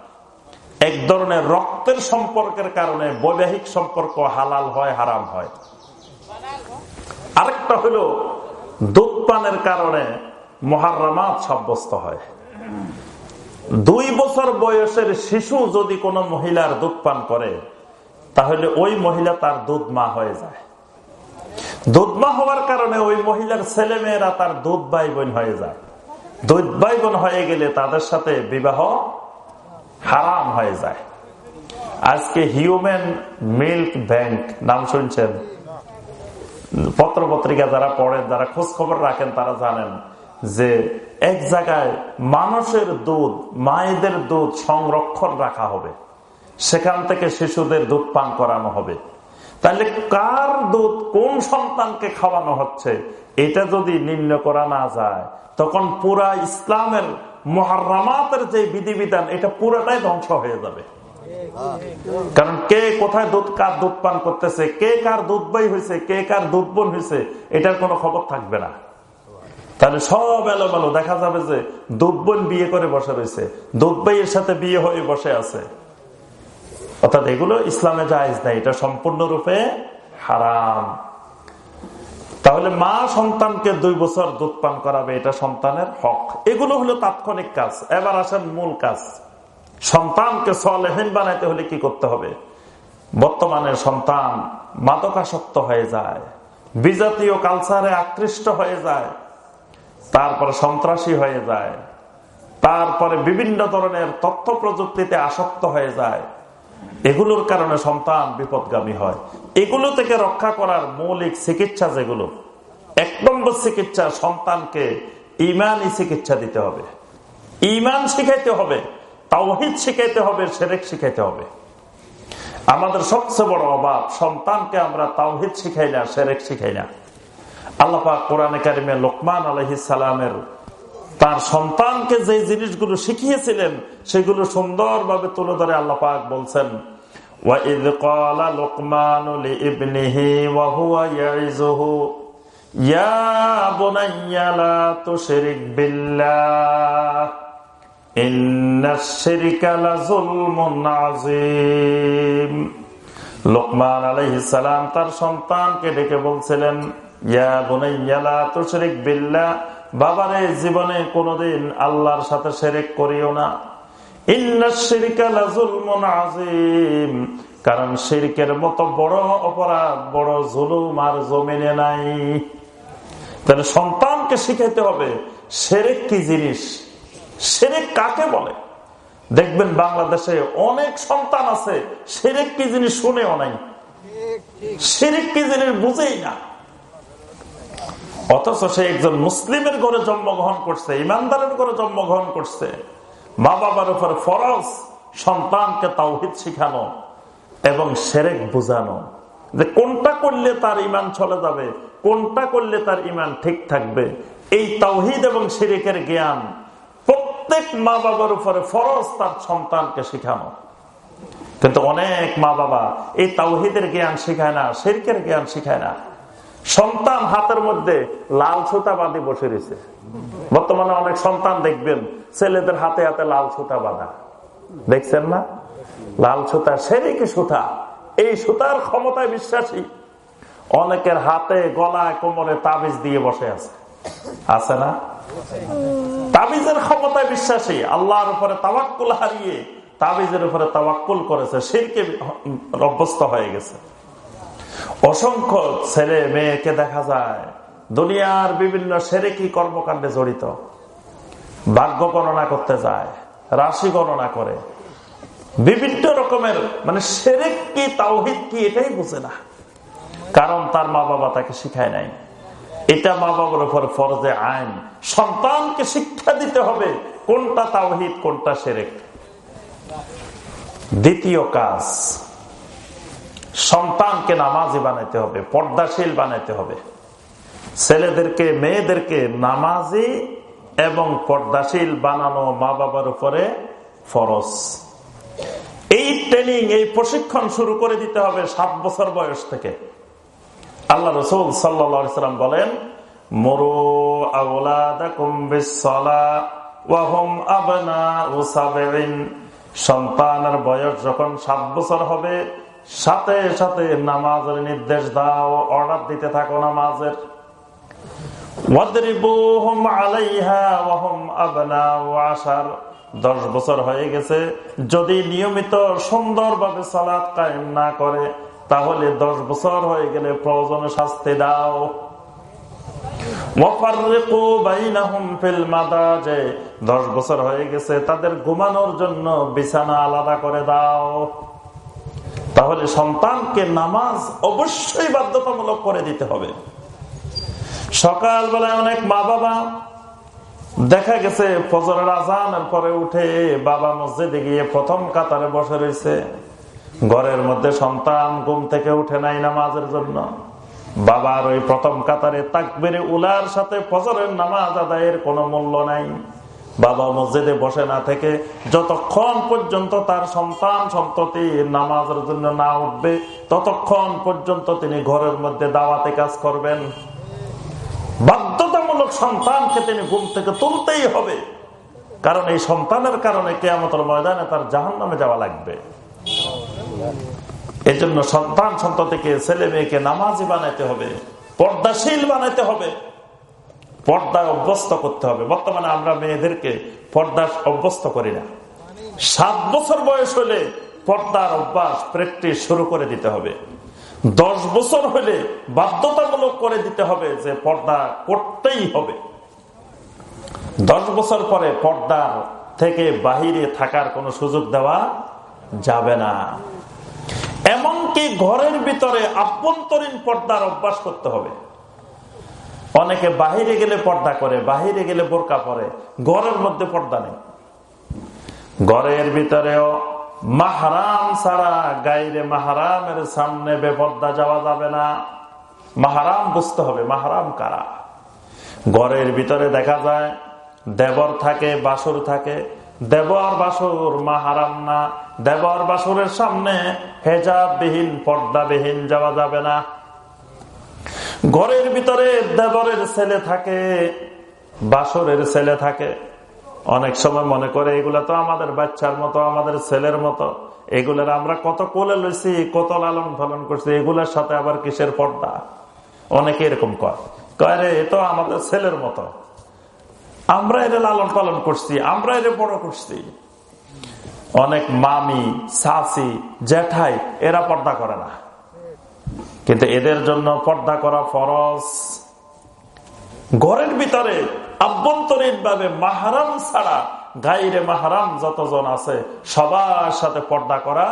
এক ধরনের রক্তের সম্পর্কের কারণে বৈবাহিক সম্পর্ক হালাল হয়, হারাম হয়। আরেকটা হলো, দুধ পানের কারণে মহারামাত সাব্যস্ত হয়। দুই বছর বয়সের শিশু যদি কোনো মহিলার দুধ পান করে, তাহলে ওই মহিলা তার দুধ মা হয়ে যায়। দুধ মা হওয়ার কারণে ওই মহিলার ছেলে মেয়েরা তার দুধ ভাই বোন হয়ে যায়। দুধ হয়ে গেলে তাদের সাথে বিবাহ হারাম হয়ে যায়। আজকে হিউম্যান মিল্ক ব্যাংক, নাম শুনছেন? পত্র পত্রিকা যারা পড়েন যারা খোঁজ খবর রাখেন, তারা জানেন যে এক জায়গায় মানুষের দুধ, মায়েদের দুধ সংরক্ষণ রাখা হবে। সেখান থেকে শিশুদের দুধ পান করানো হবে। তাহলে কার দুধ কোন সন্তানকে খাওয়ানো হচ্ছে? এটা যদি নিম্ন করা না যায়, তখন পুরা ইসলামের মহারামাতের যে বিধিবিধান, এটা পুরাটাই ধ্বংস হয়ে যাবে। কারণ কে কোথায় দুধ, কার দুধ পান করতেছে, কে কার দুধ বই হয়েছে কে কার দুধ বোন হয়েছে এটার কোনো খবর থাকবে না। তাহলে সব এলোমেলো, দেখা যাবে যে দুধ বোন বিয়ে করে বসে রয়েছে, দুধ বইয়ের সাথে বিয়ে হয়ে বসে আছে। অর্থাৎ এগুলো ইসলামে জায়জ নাই, এটা সম্পূর্ণরূপে হারাম। তাহলে মা সন্তানকে দুই বছর দুধ পান করাবে, এটা সন্তানের হক। এগুলো হলো তাৎক্ষণিক কাজ, এবার আসেন মূল কাজ। সন্তানকে সলেহীন বানাইতে হলে কি করতে হবে? বর্তমানে সন্তান মাদকাসক্ত হয়ে যায়, বিজাতীয় কালচারে আকৃষ্ট হয়ে যায়, তারপরে সন্ত্রাসী হয়ে যায়, তারপরে বিভিন্ন ধরনের তথ্য প্রযুক্তিতে আসক্ত হয়ে যায়। এগুলোর কারণে সন্তান বিপদগামী হয়। এগুলো থেকে রক্ষা করার মৌলিক চিকিৎসা যেগুলো, এক নম্বর চিকিৎসা সন্তানকে ইমানই চিকিৎসা দিতে হবে। ইমান শিখাইতে হবে, তাওহিদ শিখাইতে হবে সেরেক শিখাইতে হবে। আমাদের সবচেয়ে বড় অভাব, সন্তানকে আমরা তাওহিদ শিখাই না সেরেক শিখাই না। আল্লাপা কোরআনে কারিমে লোকমান সালামের তার সন্তানকে যে জিনিসগুলো শিখিয়েছিলেন, সেগুলো সুন্দরভাবে তুলে ধরে আল্লাপাক বলছেন وَإِذْ قَالَ لُقْمَانُ لِإِبْنِهِ وَهُوَ يَعِزُهُ يَا بُنَيَّ لَا تُشْرِكْ بِاللَّهِ إِنَّ الشِّرْكَ لَظُلْمٌ عَظِيمٌ লোকমান আলাইহিস সালাম তার সন্তানকে ডেকে বলছিলেন ইয়া বুনাইয়া লা তুশরিক বিল্লাহ বাবারে জীবনে কোনোদিন আল্লাহর সাথে সেরেক করিও না কারণ শিরকের মতো বড় অপরাধ, বড় জুলুম আর জমিনে নাই। তাহলে সন্তানকে শিখাইতে হবে সেরেক কি জিনিস? সেরেক কাকে বলে? দেখবেন বাংলাদেশে অনেক সন্তান আছে সেরেক কি জিনিস শুনেও নাই। সেরেক কি জিনিস বুঝেই না। অথচ সে একজন মুসলিমের ঘরে জন্মগ্রহণ করছে, ইমানদারের ঘরে জন্মগ্রহণ করছে। মা বাবার উপর ফরজ সন্তানকে তাওহিদ শিখানো এবং সেরেক বুঝানো। যে কোনটা করলে তার ইমান চলে যাবে, কোনটা করলে তার ইমান ঠিক থাকবে, এই তাওহিদ এবং সেরেকের জ্ঞান প্রত্যেক মা বাবার উপরে ফরজ তার সন্তানকে শিখানো। কিন্তু অনেক মা বাবা এই তাওহিদের জ্ঞান শিখায় না শেরকের জ্ঞান শিখায় না। সন্তান হাতের মধ্যে লাল সুতা বাঁধে বসে রয়েছে। বর্তমানে অনেক সন্তান দেখবেন, ছেলেদের হাতে হাতে লাল সুতা বাঁধা। দেখছেন না? লাল সুতা সেরেকে সুতা? এই সুতার ক্ষমতায় বিশ্বাসী। অনেকের হাতে গলায়, কোমরে তাবিজ দিয়ে বসে আছে। আছে না? তাবিজের ক্ষমতায় বিশ্বাসী। আল্লাহর উপরে তাওয়াক্কুল হারিয়ে তাবিজের উপরে তাওয়াক্কুল করেছে। শিরকে অভ্যস্ত হয়ে গেছে। অসংখ্য ছেলে মেয়েকে দেখা যায়, দুনিয়ার বিভিন্ন সেরেকি কর্মকাণ্ডে জড়িত। ভাগ্য গণনা করতে যায়, রাশি গণনা করে। বিভিন্ন রকমের মানে সেরেক কি, তাওহিদ কি, এটাই বুঝে না। কারণ তার মা বাবা তাকে শিখায় নাই। এটা মা বাবার উপর ফরজে আইন। সন্তানকে শিক্ষা দিতে হবে কোনটা তাওহিদ, কোনটা সেরেক। দ্বিতীয় কাজ সন্তানকে নামাজি বানাইতে হবে, পর্দাশীল বানাইতে হবে। ছেলেদেরকে, মেয়েদেরকে নামাজি এবং পর্দাশীল বানানো মা বাবার উপরে ফরজ। এই ট্রেনিং এই প্রশিক্ষণ শুরু করে দিতে হবে সাত বছর বয়স থেকে। আল্লাহ রসুল সাল্লাম বলেন, মরু সন্তানের বয়স যখন সাত বছর হবে সাথে সাথে নামাজের নির্দেশ দাও, অর্ডার দিতে থাকো নামাজের। দশ বছর হয়ে গেছে, যদি নিয়মিত সুন্দরভাবে সালাদ কায়েম না করে, তাহলে দশ বছর হয়ে গেলে প্রয়োজনে শাস্তি দাও। দশ বছর হয়ে গেছে, তাদের ঘুমানোর জন্য বিছানা আলাদা করে দাও। তাহলে সন্তানকে নামাজ অবশ্যই বাধ্যতামূলক করে দিতে হবে। সকালবেলায় অনেক মা বাবা দেখা গেছে, ফজরের আজানের পরে উঠে বাবা মসজিদে গিয়ে প্রথম কাতারে বসে রয়েছে। ঘরের মধ্যে সন্তান ঘুম থেকে উঠে নাই নামাজের জন্য। বাবার ওই প্রথম কাতারে তাকবেরে উলার সাথে ফজরের নামাজ আদায়ের কোনো মূল্য নাই। বাবা মসজিদে বসে না থেকে যতক্ষণ পর্যন্ত তার সন্তান, সন্ততি নামাজের জন্য না উঠবে, ততক্ষণ পর্যন্ত তিনি ঘরের মধ্যে দাওয়াতে কাজ করবেন। বাধ্যতামূলক সন্তানকে তিনি ঘুম থেকে তুলতেই হবে। কারণ এই সন্তানের কারণে কেয়ামতের ময়দানে তার জাহান নামে যাওয়া লাগবে। এই জন্য সন্তান, সন্ততিকে, ছেলে মেয়েকে নামাজি বানাইতে হবে, পর্দাশীল বানাইতে হবে। পর্দায় অভ্যস্ত করতে হবে। বর্তমানে আমরা মেয়েদেরকে পর্দা অভ্যস্ত করি না। সাত বছর বয়স হলে পর্দার অভ্যাস প্র্যাকটিস শুরু করে দিতে হবে। দশ বছর হলে বাধ্যতামূলক করে দিতে হবে যে পর্দা করতেই হবে। দশ বছর পরে পর্দার থেকে বাহিরে থাকার কোনো সুযোগ দেওয়া যাবে না। এমনকি ঘরের ভিতরে আভ্যন্তরীণ পর্দার অভ্যাস করতে হবে। অনেকে বাহিরে গেলে পর্দা করে, বাহিরে গেলে বোরকা পরে, ঘরের মধ্যে পর্দা নেই। ঘরের ভিতরেও মাহারাম ছাড়া গাইরে মাহারামের সামনে বেপর্দা যাওয়া যাবে না। মাহারাম বুঝতে হবে, মাহারাম কারা? ঘরের ভিতরে দেখা যায়, দেবর থাকে, বাসুর থাকে। দেবর বাসুর মাহারাম না, দেবর বাসুরের সামনে হেজাববিহীন, পর্দাবিহীন যাওয়া যাবে না। ঘরের ভিতরে দেবরের ছেলে থাকে, বাসরের ছেলে থাকে। অনেক সময় মনে করে, এগুলা তো আমাদের বাচ্চার মতো, আমাদের ছেলের মতো। এগুলার আমরা কত কোলে লইছি, কত লালন পালন করছি, এগুলোর সাথে আবার কিসের পর্দা? অনেকে এরকম কয়। রে, এ তো আমাদের ছেলের মতো। আমরা এর লালন পালন করছি, আমরা এর বড় করছি। অনেক মামি সাসি জ্যাঠাই এরা পর্দা করে না। কিন্তু এদের জন্য পর্দা করা ফরজ। ঘরের ভিতরে আভ্যন্তরীণ ভাবে মাহারাম ছাড়া গাইরে মাহারাম যতজন আছে, সবার সাথে পর্দা করা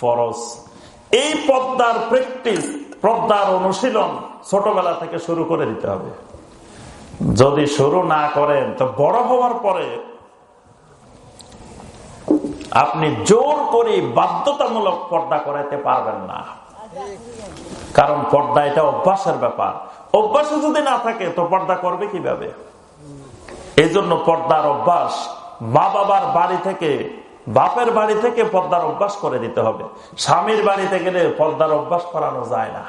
ফরজ। এই পর্দার প্র্যাকটিস, পর্দার অনুশীলন ছোটবেলা থেকে শুরু করে দিতে হবে। যদি শুরু না করেন, তো বড় হওয়ার পরে আপনি জোর করে বাধ্যতামূলক পর্দা করাইতে পারবেন না। কারণ পর্দা এটা অভ্যাসের ব্যাপার। অভ্যাসে যদি না থাকে তো পর্দা করবে কীভাবে? এই জন্য পর্দার অভ্যাস মা বাবার বাড়ি থেকে বাপের বাড়ি থেকে পর্দার অভ্যাস করে দিতে হবে। স্বামীর বাড়িতে গেলে পর্দার অভ্যাস করানো যায় না।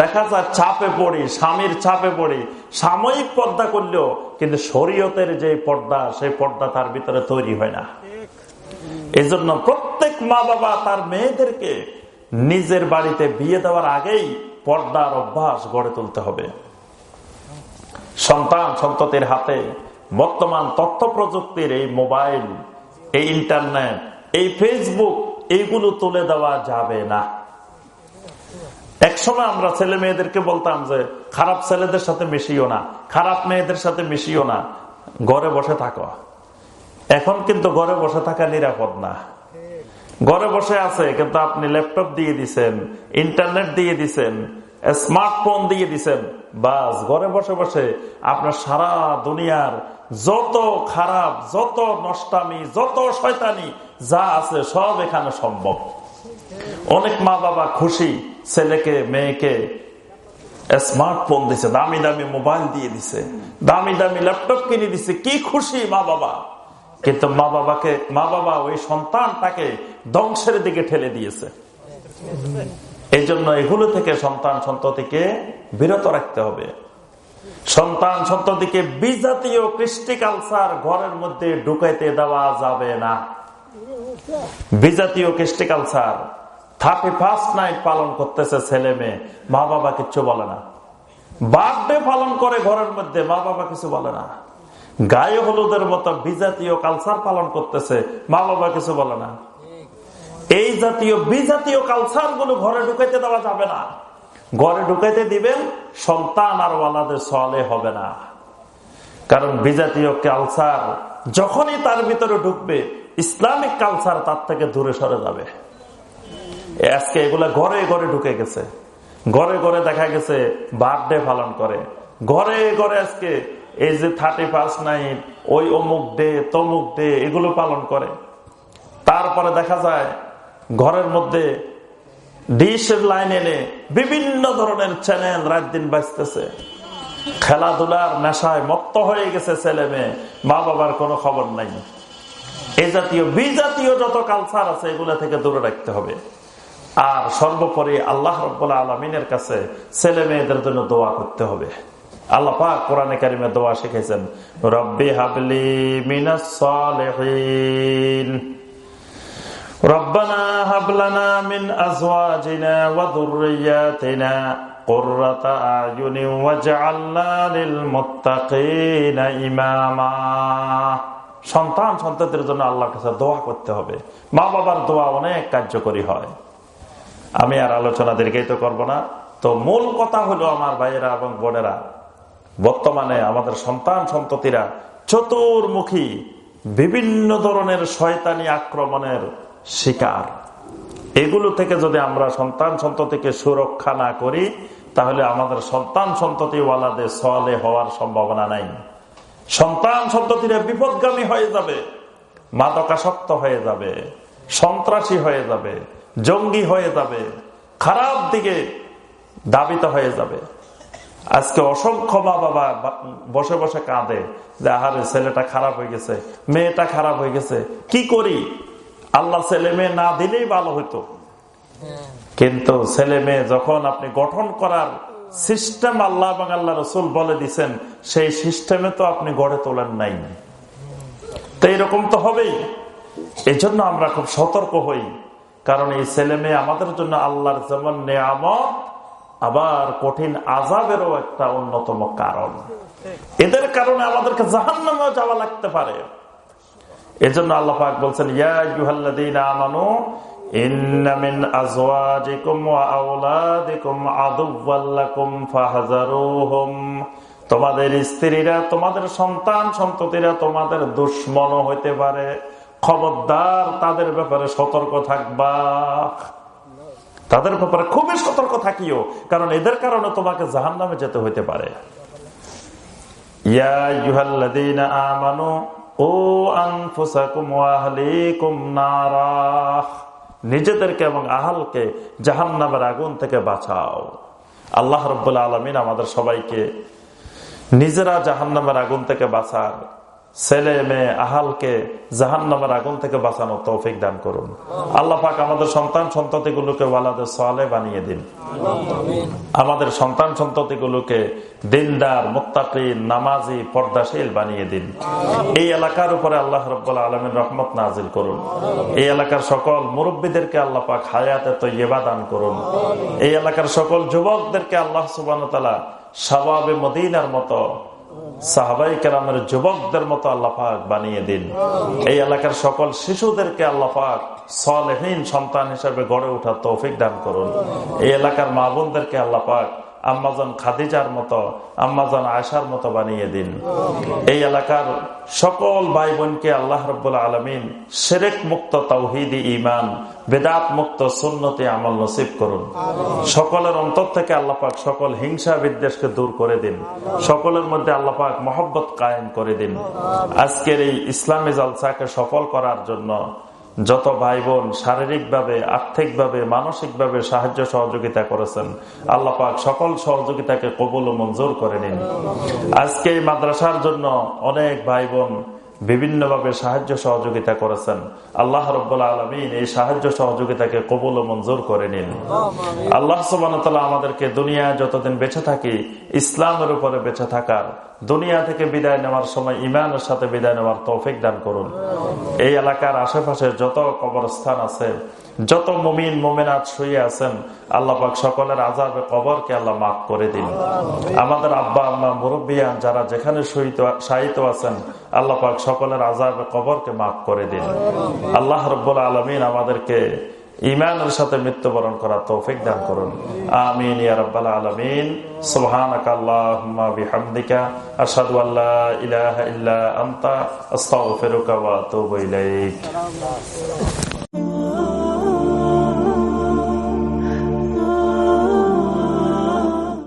দেখা যায় চাপে পড়ি স্বামীর চাপে পড়ি সাময়িক পর্দা করলেও কিন্তু শরীয়তের যে পর্দা সেই পর্দা তার ভিতরে তৈরি হয় না। এই জন্য প্রত্যেক মা বাবা তার মেয়েদেরকে নিজের বাড়িতে বিয়ে দেওয়ার আগেই পর্দার অভ্যাস গড়ে তুলতে হবে। সন্তান সন্ততির হাতে বর্তমান তথ্য প্রযুক্তির এই মোবাইল, এই ইন্টারনেট, এই ফেসবুক, এইগুলো তুলে দেওয়া যাবে না। একসময় আমরা ছেলে মেয়েদেরকে বলতাম যে, খারাপ ছেলেদের সাথে মিশিও না, খারাপ মেয়েদের সাথে মিশিও না, ঘরে বসে থাকো। এখন কিন্তু ঘরে বসে থাকা নিরাপদ না। ঘরে বসে আছে, কিন্তু আপনি ল্যাপটপ দিয়ে দিছেন, ইন্টারনেট দিয়ে দিছেন, স্মার্টফোন দিয়ে দিছেন, বাস, ঘরে বসে বসে আপনার সারা দুনিয়ার যত খারাপ, যত নষ্টামি, যত শয়তানি যা আছে সব এখানে সম্ভব। অনেক মা বাবা খুশি, ছেলেকে, মেয়েকে স্মার্টফোন দিছে, দামি দামি মোবাইল দিয়ে দিছে, দামি দামি ল্যাপটপ কিনে দিছে, কি খুশি মা বাবা কিন্তু মা বাবাকে, মা বাবা ওই সন্তানটাকে ধ্বংসের দিকে ঠেলে দিয়েছে। এই জন্য এগুলো থেকে সন্তান সন্ততিকে বিরত রাখতে হবে। সন্তান সন্ততিকে বিজাতীয় কৃষ্টি কালচার ঘরের মধ্যে ঢুকাইতে দেওয়া যাবে না। বিজাতীয় কৃষ্টি কালচার থার্টি ফার্স্ট নাইট পালন করতেছে ছেলে মেয়ে, মা বাবা কিছু বলে না। বার্থডে পালন করে ঘরের মধ্যে মা বাবা কিছু বলে না। গায়ে হলুদের মতো বিজাতীয় কালচার পালন করতেছে। মা বাবা কিছু বলে না। এই জাতীয় বিজাতীয় কালচারগুলো ঘরে ঢুকাইতে দেওয়া যাবে না। ঘরে ঢুকাইতে দিবেন, সন্তান আর ওয়ালাদের সলে হবে না। কারণ বিজাতীয় কালচার যখনই তার ভিতরে ঢুকবে, ইসলামিক কালচার তার থেকে দূরে সরে যাবে। আজকে এগুলা ঘরে ঘরে ঢুকে গেছে। ঘরে ঘরে দেখা গেছে বার্থডে পালন করে। ঘরে ঘরে আজকে এই যে থার্টি ফার্স্ট নাইট ওই অমুক ডে তমুক ডে এগুলো পালন করে। তারপরে দেখা যায়, ঘরের মধ্যে ডিশের লাইন এনে বিভিন্ন ধরনের চ্যানেল রাত দিন বাঁচতেছে খেলাধুলার নেশায় মত্ত হয়ে গেছে ছেলে মেয়ে মা বাবার কোনো খবর নাই। এ জাতীয় বিজাতীয় যত কালচার আছে, এগুলো থেকে দূরে রাখতে হবে। আর সর্বোপরি আল্লাহ রব্বুল্লাহ আলমিনের কাছে ছেলে মেয়েদের জন্য দোয়া করতে হবে। আল্লাহ পাক কোরআনে কারিমে দোয়া শিখেছেন, রব্বি হাবলি মিনাস সালেহিন। হাবলানা মিন আজওয়াজিনা ওয়া যুররিয়াতিনা কুররাতা আয়ুনি ওয়াজআলনা লিল মুত্তাকিনা ইমামা। সন্তান, সন্ততির জন্য আল্লাহর কাছে দোয়া করতে হবে। মা বাবার দোয়া অনেক কার্যকরী হয়। আমি আর আলোচনা দীর্ঘায়িত করব না। তো মূল কথা হলো আমার ভাইয়েরা এবং বোনেরা বর্তমানে আমাদের সন্তান সন্ততিরা চতুর্মুখী বিভিন্ন ধরনের শয়তানি আক্রমণের শিকার। এগুলো থেকে যদি আমরা সন্তান সন্ততিকে সুরক্ষা না করি, তাহলে আমাদের সন্তান সন্ততি ওয়ালাদের সলে হওয়ার সম্ভাবনা নাই। সন্তান সন্ততিরা বিপদগামী হয়ে যাবে, মাদকাসক্ত হয়ে যাবে, সন্ত্রাসী হয়ে যাবে, জঙ্গি হয়ে যাবে, খারাপ দিকে দাবিত হয়ে যাবে। আজকে অসংখ্য মা বাবা বসে বসে কাঁদে যে, আহারে, ছেলেটা খারাপ হয়ে গেছে, মেয়েটা খারাপ হয়ে গেছে, কি করি? আল্লাহ ছেলে মেয়ে না দিলেই ভালো হইতো। কিন্তু ছেলে মেয়ে যখন আপনি গঠন করার সিস্টেম আল্লাহ এবং আল্লাহ রসুল বলে দিচ্ছেন সেই সিস্টেমে তো আপনি গড়ে তোলেন নাই। তো এরকম তো হবেই। এই জন্য আমরা খুব সতর্ক হই। কারণ এই ছেলে মেয়ে আমাদের জন্য আল্লাহর যেমন নেয়ামত আবার কঠিন আজাবেরও একটা অন্যতম কারণ। এদের কারণে আমাদেরকে জাহান নামেও যাওয়া লাগতে পারে। এজন্য আল্লাহ পাক বলছেন, ইয়া আমানু তোমাদের স্ত্রীরা, তোমাদের সন্তান সন্ততিরা তোমাদের দুশ্মন হইতে পারে। খবরদার তাদের ব্যাপারে সতর্ক থাকবা। তাদের ব্যাপারে খুবই সতর্ক থাকিও, কারণ এদের কারণে তোমাকে জাহান নামে যেতে হইতে পারে। নিজেদেরকে এবং আহালকে জাহান নামের আগুন থেকে বাঁচাও। আল্লাহ রব্বুল্লা আলমিন আমাদের সবাইকে নিজেরা জাহান নামের আগুন থেকে বাঁচার ছেলে মেয়ে, আহালকে জাহান নামের আগুন থেকে বাঁচানো তৌফিক দান করুন। আল্লাহ পাক আমাদের সন্তান সন্ততি গুলোকে ওয়ালাদের সোয়ালে বানিয়ে দিন। আমাদের সন্তান সন্ততি গুলোকে দিনদার মুক্তাকি নামাজি, পর্দাশীল বানিয়ে দিন। এই এলাকার উপরে আল্লাহ রব্বুল্লা আলমিন রহমত নাজিল করুন। এই এলাকার সকল মুরব্বীদেরকে আল্লাহ পাক হায়াতে তৈবা দান করুন। এই এলাকার সকল যুবকদেরকে আল্লাহ সুবান তালা সাবাবে মদিনার মতো সাহাবাই কেরামের যুবকদের মতো আল্লাপাক বানিয়ে দিন। এই এলাকার সকল শিশুদেরকে আল্লাপাক সলহীন সন্তান হিসেবে গড়ে ওঠার তৌফিক দান করুন। এই এলাকার মা বোনদেরকে আল্লাপাক আম্মাজন খাদিজার মতো, আম্মাজন আয়সার মতো বানিয়ে দিন। এই এলাকার সকল ভাই বোনকে আল্লাহ রব্বুল আলমিন সেরেক মুক্ত তৌহিদি ইমান বেদাত মুক্ত সুন্নতি আমল নসিব করুন। সকলের অন্তর থেকে আল্লাপাক সকল হিংসা বিদ্বেষকে দূর করে দিন। সকলের মধ্যে আল্লাপাক মহব্বত কায়েম করে দিন। আজকের এই ইসলামী জলসাকে সফল করার জন্য যত ভাই বোন শারীরিকভাবে, আর্থিকভাবে, মানসিকভাবে সাহায্য সহযোগিতা করেছেন, আল্লাহ পাক সকল সহযোগিতাকে কবুল ও মঞ্জুর করে নিন। আজকে এই মাদ্রাসার জন্য অনেক ভাই বোন বিভিন্নভাবে সাহায্য সহযোগিতা করেছেন। আল্লাহ রব্বুল্লা আলমিন এই সাহায্য সহযোগিতাকে কবুল ও মঞ্জুর করে নিন। আল্লাহ সুবান আমাদেরকে দুনিয়ায় যতদিন বেঁচে থাকি, ইসলামের উপরে বেঁচে থাকার দুনিয়া থেকে বিদায় নেওয়ার সময় ইমানের সাথে বিদায় নেওয়ার তৌফিক দান করুন। এই এলাকার আশেপাশে যত কবরস্থান আছে, যত মুমিন মোমেনাথ শুয়ে আছেন, আল্লাহ সকলের আজাবে কবরকে আল্লাহ মাফ করে দিন। আমাদের আব্বা, আম্মা, মুরব্বিয়ান যারা যেখানে শাহিত আছেন, আল্লাহ সকলের আজাবে কবরকে মাফ করে দিন। আল্লাহ রব্বুল আলমিন আমাদেরকে ইমানের সাথে মৃত্যুবরণ করার তৌফিক দান করুন। আমিন ইয়া রাব্বাল আলামিন। সুবহানাকা আল্লাহুম্মা বিহামদিকা। আশহাদু আল্লা ইলাহা ইল্লা আনতা। আস্তাগফিরুকা ওয়া আতুবু ইলাইক।